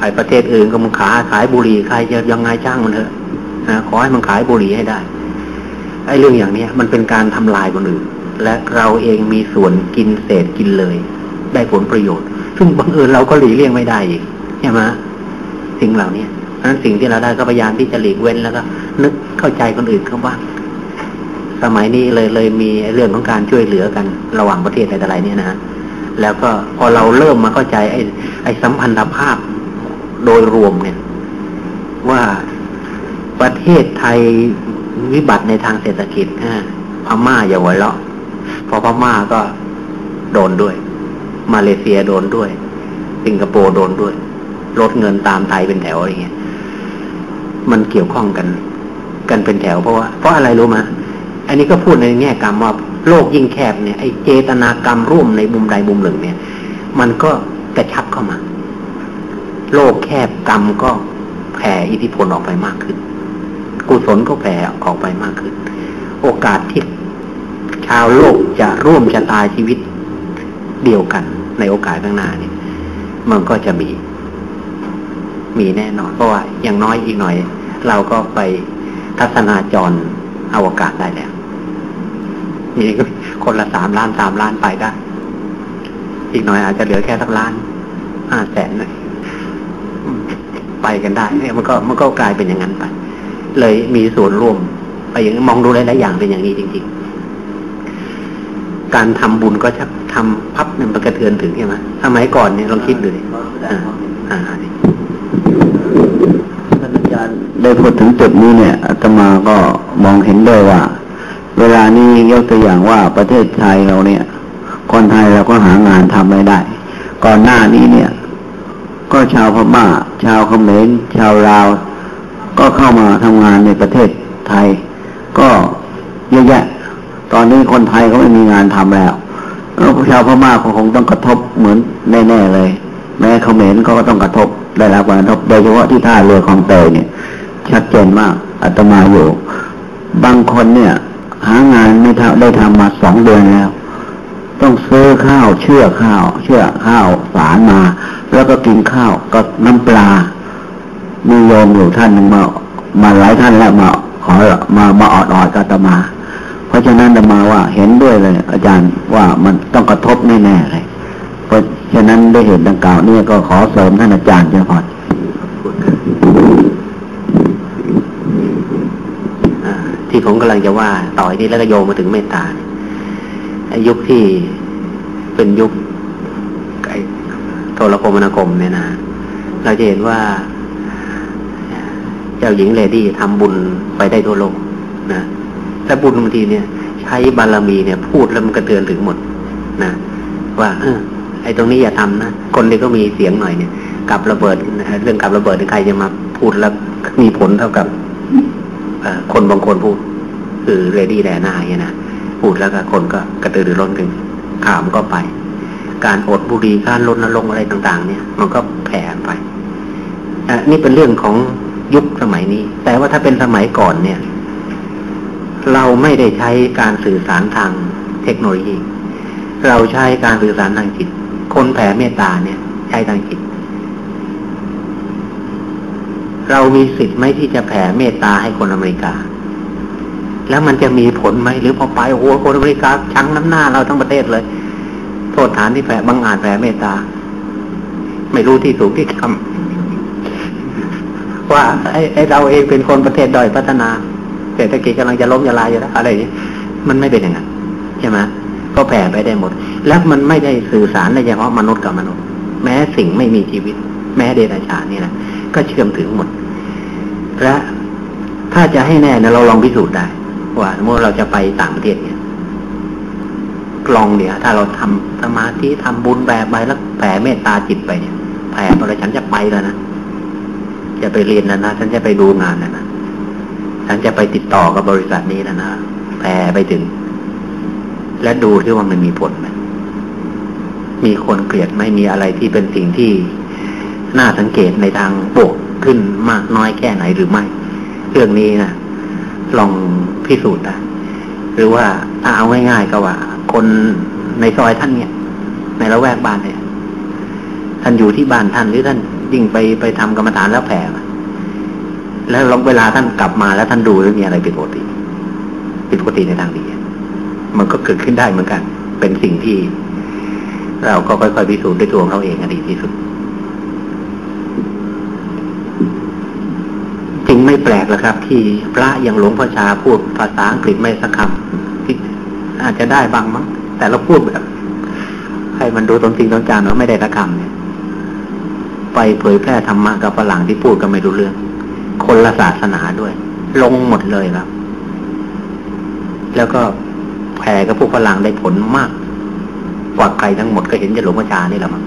ไอ้ประเทศอื่นก็มันขายขายบุหรี่ใครจะยังไงจ้างมันเถอะนะขอให้มันขายบุหรี่ให้ได้ไอ้เรื่องอย่างเนี้ยมันเป็นการทำลายคนอื่นและเราเองมีส่วนกินเศษกินเลย ได้ผลประโยชน์ ซึ่งบังเอิญเราก็หลีกเลี่ยงไม่ได้อีกใช่ไหมสิ่งเหล่านี้เพราะฉะนั้นสิ่งที่เราได้ก็พยายามที่จะหลีกเว้นแล้วก็นึกเข้าใจคนอื่นเขาบ้างสมัยนี้เลยเลยมีเรื่องของการช่วยเหลือกันระหว่างประเทศอะไรต่ออะไรเนี่ยนะแล้วก็พอเราเริ่มมาเข้าใจ ไอ้ไอ้สัมพันธภาพโดยรวมเนี่ย ว่าประเทศไทยวิบัติในทางเศรษฐกิจพม่าอย่าหัวเราะพอพม่าก็โดนด้วย มาเลเซียโดนด้วยสิงคโปร์โดนด้วยลดเงินตามไทยเป็นแถวอะไรเงี้ยมันเกี่ยวข้องกัน กันเป็นแถวเพราะว่าเพราะอะไรรู้ไหมอันนี้ก็พูดในแง่กรรมว่าโลกยิ่งแคบเนี่ยไอเจตนากรรมร่วมในมุมใดมุมหนึ่ง เนี่ย มันก็กระชับเข้ามา โลกแคบกรรมก็แผ่อิทธิพลออกไปมากขึ้น กุศลก็แผ่ออกไปมากขึ้น โอกาสที่ชาวโลกจะร่วมชะตาชีวิตเดียวกัน ในโอกาสข้างหน้าเนี่ยมันก็จะมี มีแน่นอน เพราะว่าอย่างน้อยอีกหน่อย เราก็ไปทัศนาจรอวกาศได้แล้ว มีคนละสามล้านสามล้านไปได้ อีกหน่อยอาจจะเหลือแค่สักล้านห้าแสนเลยไปกันได้เนี่ยมันก็มันก็กลายเป็นอย่างนั้นไปเลยมีส่วนร่วมไปอย่างมองดูหลายๆอย่างเป็นอย่างนี้จริง ๆ การทำบุญก็จะทำพับเนี่ยมันกระเทือนถึงใช่ไหมสมัยก่อนเนี่ยลองคิดดูดิอ่าอ่าได้พูดถึงจุดนี้เนี่ยอาตมาก็มองเห็นด้วยว่า เวลานี้ยกตัวอย่างว่าประเทศไทยเราเนี่ย คนไทยเราก็หางานทำไม่ได้ ก่อนหน้านี้เนี่ย ก็ชาวพม่า ชาวเขมรชาวลาว ก็เข้ามาทำงานในประเทศไทย ก็เยอะแยะ ตอนนี้คนไทยก็ไม่มีงานทำแล้วแล้วชาวพม่าคงต้องกระทบเหมือนแน่ๆเลย แม้เขมรก็ต้องกระทบได้รับการกระทบโดยเฉพาะที่ท่าเรือของเตยเนี่ย ชัดเจนมากอาตมาอยู่ บางคนเนี่ย หางานไม่ทได้ทำมาสองเดือนแล้ว ต้องซื้อข้าวเชื่อข้าว เชื่อข้าวสารมา แล้วก็กินข้าวกับน้ำปลามีโยมอยู่ท่านหนึ่งมามาหลายท่านแล้วมาขอมามาออดออดกับอาตมา เพราะฉะนั้นอามาว่าเห็นด้วยเลย อาจารย์ว่ามันต้องกระทบแน่ๆเลย เพราะฉะนั้นได้เห็นดังกล่าวนี่ก็ขอเสริมท่านอาจารย์เจ้าพอที่ผมกำลังจะว่าต่อยนี้แล้วก็โยงมาถึงเมตตาเนี่ยไอ้ยุคที่เป็นยุคไอ้โทรคมนาคมเนี่ยนะเราจะเห็นว่า เจ้าหญิงเลดี้ทำบุญไปได้ทั่วโลกนะ และบุญบางทีเนี่ย ใช้บารมีเนี่ย พูดแล้วมันกระเทือนถึงหมดนะว่าเออไอ้ตรงนี้อย่าทำนะคนที่ก็มีเสียงหน่อยเนี่ยกับระเบิดเรื่องกับระเบิดใครจะมาพูดแล้วมีผลเท่ากับอคนบางคนพูด คือเรดี้แดนาเนี่ยนะพูดแล้วก็คนก็กระตือรือร้นกันข่าวมันก็ไป การอดบุหรี่การลดนรงอะไรต่าง ๆ เนี่ย มันก็แผ่ไปอะนี่เป็นเรื่องของยุคสมัยนี้ แต่ว่าถ้าเป็นสมัยก่อนเนี่ย เราไม่ได้ใช้การสื่อสารทางเทคโนโลยี เราใช้การสื่อสารทางจิต คนแผ่เมตตาเนี่ย ใช้ทางจิต เรามีสิทธิ์ไหมที่จะแผ่เมตตาให้คนอเมริกา แล้วมันจะมีผลไหมหรือพอไปโอ้โหคนอเมริกาชังน้ำหน้าเราทั้งประเทศเลย โทษฐานที่แผ่บังอาจแผ่เมตตา ไม่รู้ที่สูงที่คำว่าไอไอ้เราเองเป็นคนประเทศด้อยพัฒนา เศรษฐกิจกำลังจะล้มจะลายอยู่แล้วอะไรมันไม่เป็นอย่างนั้นใช่ไหมก็แผ่ไปได้หมด แล้วมันไม่ได้สื่อสารในเฉพาะมนุษย์กับมนุษย์ แม้สิ่งไม่มีชีวิต แม้เดรัจฉานนี่นะก็เชื่อมถึงหมดและถ้าจะให้แน่นะเราลองพิสูจน์ได้ ว่าเมื่อเราจะไปต่างประเทศเนี่ยกลองเนี่ยถ้าเราทำสมาธิทำบุญแบบไปแล้วแผ่เมตตาจิตไปเนี่ยแผ่ไปแล้วฉันจะไปแล้วนะจะไปเรียนแล้วนะฉันจะไปดูงานแล้วนะ ฉันจะไปติดต่อกับบริษัทนี้แล้วนะแผ่ไปถึง และดูที่ว่ามันมีผลไหมมีคนเกลียดไหมมีอะไรที่เป็นสิ่งที่น่าสังเกตในทางบวกขึ้นมากน้อยแค่ไหนหรือไม่ เรื่องนี้นะลองพิสูจน์ได้หรือว่าถ้าเอาง่ายๆก็ว่า คนในซอยท่านเนี่ย ในละแวกบ้านเนี่ย ท่านอยู่ที่บ้านท่านหรือท่านยิ่งไปไปทำกรรมฐานแล้วแผ่ แล้วลองเวลาท่านกลับมาแล้วท่านดูแล้วมีอะไรผิดปกติผิดปกติในทางดีมันก็เกิดขึ้นได้เหมือนกัน เป็นสิ่งที่ เราก็ค่อยๆพิสูจน์ด้วยตัวของเราเองอดีที่สุดจริงไม่แปลกแล้วครับ ที่พระอย่างหลวงพ่อชาพูดภาษาอังกฤษไม่สักคำที่อาจจะได้บางมั้งแต่เราพูดแบบให้มันดูตรงจริงตรงจังเราไม่ได้สักคำเนี่ยไปเผยแพร่ธรรมะกับฝรั่งที่พูดก็ไม่รู้เรื่อง คนละศาสนาด้วย ลงหมดเลยครับ แล้วก็แผ่กับพวกฝรั่งได้ผลมากกว่าใครทั้งหมดก็เห็นจะหลวงพ่อชานี่แหละมั้ง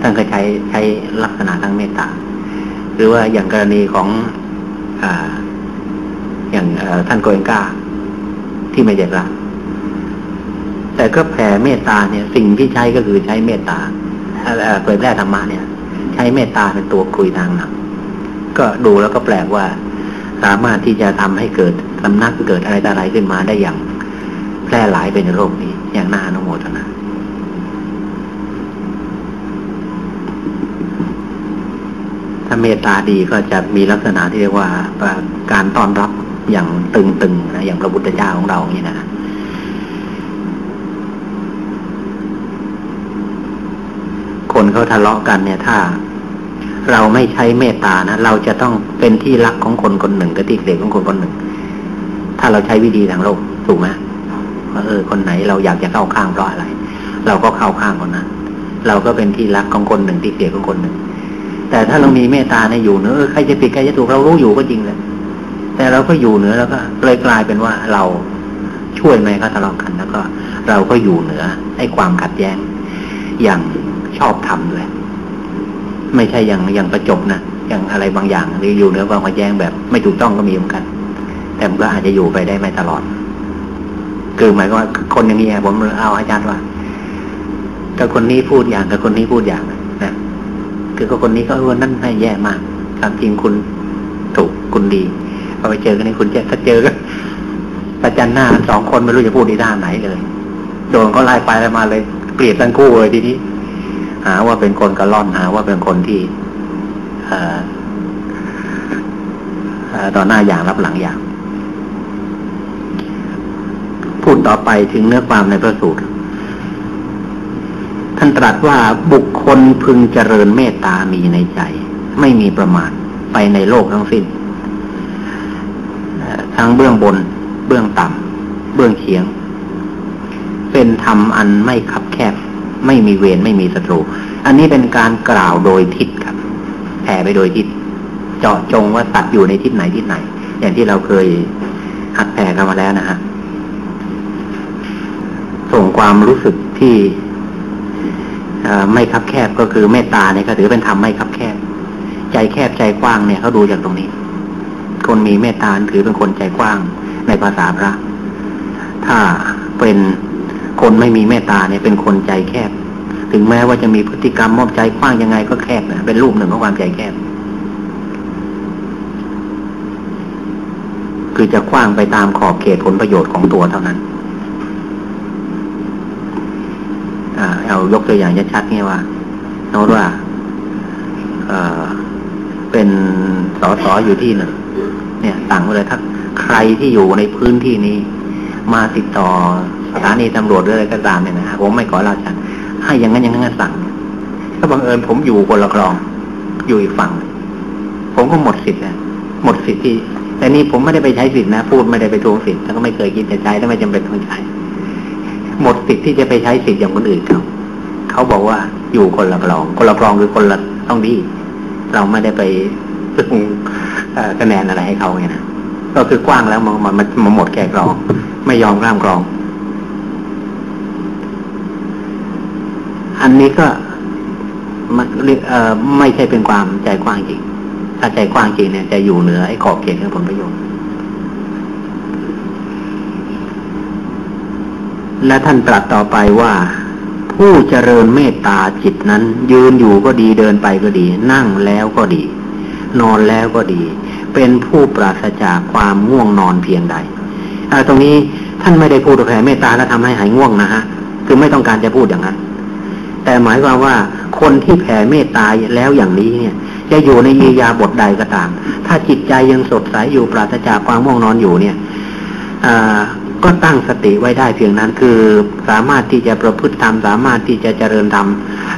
ท่านก็ใช้ใช้ลักษณะทางเมตตา หรือว่าอย่างกรณีของอ่าอย่างท่านโกเอนกาที่ไม่เด็ดละแต่ก็แผ่เมตตาเนี่ย สิ่งที่ใช้ก็คือใช้เมตตาเผยแพร่ธรรมะเนี่ย ใช้เมตตาเป็นตัวคุยทางนำ ก็ดูแล้วก็แปลกว่า สามารถที่จะทำให้เกิดสำนักเกิดอะไรต่ออะไรขึ้นมาได้อย่าง แพร่หลายไปในโลกนี้ อย่างน่าอนุโมทนาถ้าเมตตาดีก็จะมีลักษณะที่เรียกว่าการต้อนรับอย่างตึงๆนะอย่างพระพุทธเจ้าของเราเนี่ยนะคนเขาทะเลาะกันเนี่ยถ้า เราไม่ใช้เมตตานะเราจะต้องเป็นที่รักของคนคนหนึ่งกับที่เกลียของคนคนหนึ่ง ถ้าเราใช้วิธีทางโลกถูกไหมว่าเออคนไหนเราอยากจะเข้าข้างเพราะอะไร เราก็เข้าข้างคนนั้นเราก็เป็นที่รักของคนหนึ่งที่เกลียของคนหนึ่ง แต่ถ้าเรามีเมตตาในอยู่เหนือใครจะผิดใครจะถูกเรารู้อยู่ก็จริงเลยแต่เราก็อยู่เหนือแล้วก็เลยกลายเป็นว่าเราช่วยไม่เขาทะเลาะกันแล้วก็ เราก็อยู่เหนือให้ความขัดแย้งอย่างชอบทำด้วย ไม่ใช่อย่างอย่างประจบนะอย่างอะไรบางอย่างหรืออยู่เหนือความขัดแย้งแบบ ไม่ถูกต้องก็มีเหมือนกัน แต่มันก็อาจจะอยู่ไปได้ไม่ตลอด คือหมายว่าคนอย่างนี้ผมเอาอาจารย์ว่าถ้าคนนี้พูดอย่างกับคนนี้พูดอย่างนะคือก็คนนี้ก็เออนั่นให้แย่มากความจริงคุณถูกคุณดีพอไปเจอกันนี่คุณจะถ้าเจอก็ประจันหน้าสองคนไม่รู้จะพูดในด้านไหนเลย โดนเขาไล่ไปแล้วมาเลยเปลี่ยนทั้งคู่เลยทีนี้ หาว่าเป็นคนกระล่อนหาว่าเป็นคนที่ต่อหน้าอย่างรับหลังอย่าง พูดต่อไปถึงเนื้อความในพระสูตร ท่านตรัสว่าบุคคลพึงเจริญเมตตามีในใจ ไม่มีประมาทไปในโลกทั้งสิ้น ทั้งเบื้องบน เบื้องต่ำเบื้องเฉียง เป็นธรรมอันไม่คับแคบ ไม่มีเวรไม่มีศัตรู อันนี้เป็นการกล่าวโดยทิศครับแผ่ไปโดยทิศ เจาะจงว่าตัดอยู่ในทิศไหนทิศไหน อย่างที่เราเคยหัดแผ่กันมาแล้วนะฮะส่งความรู้สึกที่ไม่คับแคบก็คือเมตตาเนี่ยก็ถือเป็นธรรมไม่คับแคบ ใจแคบใจกว้างเนี่ยเขาดูจากตรงนี้ คนมีเมตตาถือเป็นคนใจกว้างในภาษาพระ ถ้าเป็นคนไม่มีเมตตาเนี่ยเป็นคนใจแคบ ถึงแม้ว่าจะมีพฤติกรรมมอบใจกว้างยังไงก็แคบนะเป็นรูปหนึ่งของความใจแคบ คือจะกว้างไปตามขอบเขตผลประโยชน์ของตัวเท่านั้นเอายกตัวอย่างชัดๆนี่ว่าโน้ตว่าเออเป็นสอสออยู่ที่หนึ่งเนี่ย ต่างเลยถ้าใครที่อยู่ในพื้นที่นี้ มาติดต่อสถานีตำรวจหรืออะไรก็ตามเนี่ยนะผมไม่ขอราชัน ให้อย่างนั้นอย่างนั้นสั่งถ้าบังเอิญผมอยู่คนละคลอง อยู่อีกฝั่ง ผมก็หมดสิทธิ์แล้วหมดสิทธิ์ที่แต่นี่ผมไม่ได้ไปใช้สิทธิ์นะ พูดไม่ได้ไปทวงสิทธิ์แล้วก็ไม่เคยคิดจะใช้แล้วไม่จำเป็นต้องใช้หมดสิทธิ์ที่จะไปใช้สิทธิ์อย่างคนอื่นเขาเขาบอกว่าอยู่คนละกลอง คนละกลองคือคนละต้องดี เราไม่ได้ไปซึ่งคะแนนอะไรให้เขาไงนะก็คือกว้างแล้วมันมันมันหมดแก่กลอง ไม่ยอมข้ามกลอง อันนี้ก็ไม่ใช่เป็นความใจกว้างจริง ถ้าใจกว้างจริงเนี่ยจะอยู่เหนือไอ้ขอบเขตของผลประโยชน์ และท่านตรัสต่อไปว่า ผู้เจริญเมตตาจิตนั้น ยืนอยู่ก็ดีเดินไปก็ดี นั่งแล้วก็ดี นอนแล้วก็ดี เป็นผู้ปราศจากความง่วงนอนเพียงใดตรงนี้ท่านไม่ได้พูดแผ่เมตตาแล้วทำให้หายง่วงนะฮะ คือไม่ต้องการจะพูดอย่างนั้น แต่หมายความว่าคนที่แผ่เมตตาแล้วอย่างนี้เนี่ย จะอยู่ในยียาบทใดก็ตาม ถ้าจิตใจยังสดใสอยู่ปราศจากความง่วงนอนอยู่เนี่ยก็ตั้งสติไว้ได้เพียงนั้นคือสามารถที่จะประพฤติธรรมสามารถที่จะเจริญธรรม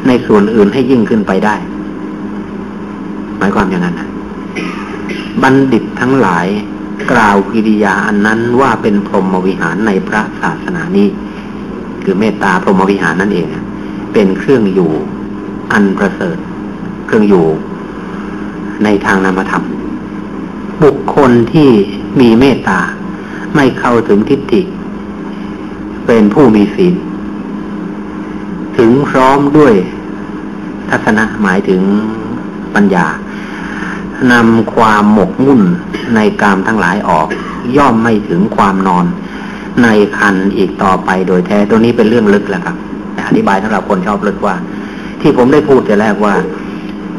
ในส่วนอื่นให้ยิ่งขึ้นไปได้ หมายความอย่างนั้นนะบัณฑิตทั้งหลายกล่าวกิริยาอันนั้นว่าเป็นพรหมวิหารในพระศาสนานี้ คือเมตตาพรหมวิหารนั่นเอง เป็นเครื่องอยู่อันประเสริฐ เครื่องอยู่ในทางนามธรรม บุคคลที่มีเมตตา ไม่เข้าถึงทิฏฐิ เป็นผู้มีศีลถึงพร้อมด้วยทัศนะหมายถึงปัญญานำความหมกมุ่นในกามทั้งหลายออก ย่อมไม่ถึงความนอน ในคันอีกต่อไปโดยแท้ตัวนี้เป็นเรื่องลึกแล้วครับ อธิบายสำหรับคนชอบลึกว่า ที่ผมได้พูดแต่แรกว่า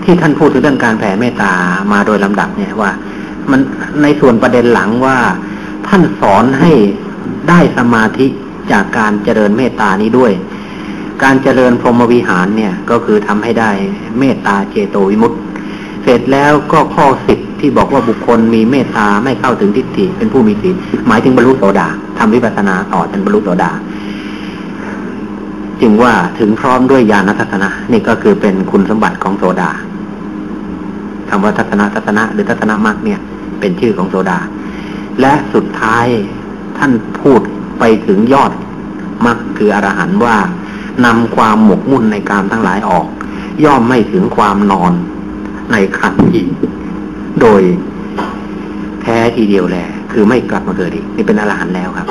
ที่ท่านพูดถึงเรื่องการแผ่เมตตามาโดยลำดับเนี่ยว่า มันในส่วนประเด็นหลังว่า ท่านสอนให้ได้สมาธิจากการเจริญเมตตานี้ด้วย การเจริญพรหมวิหารเนี่ยก็คือทำให้ได้เมตตาเจโตวิมุตต์เสร็จแล้วก็ข้อสิบที่บอกว่าบุคคลมีเมตตาไม่เข้าถึงทิฏฐิเป็นผู้มีศีลหมายถึงบรรลุโสดาทำวิปัสสนาต่อจนบรรลุโสดา จึงว่าถึงพร้อมด้วยญาณทัศนะนี่ก็คือเป็นคุณสมบัติของโสดาคำว่าทัศนะทัศนะหรือทัศนะมรรคเนี่ย เป็นชื่อของโสดา และสุดท้ายท่านพูดไปถึงยอดมักคืออรหันต์ว่านำความหมกมุ่นในการทั้งหลายออก ย่อมไม่ถึงความนอนในขันธ์อีกโดยแท้ทีเดียวแหละคือไม่กลับมาเกิดอีก นี่เป็นอรหันต์แล้วครับ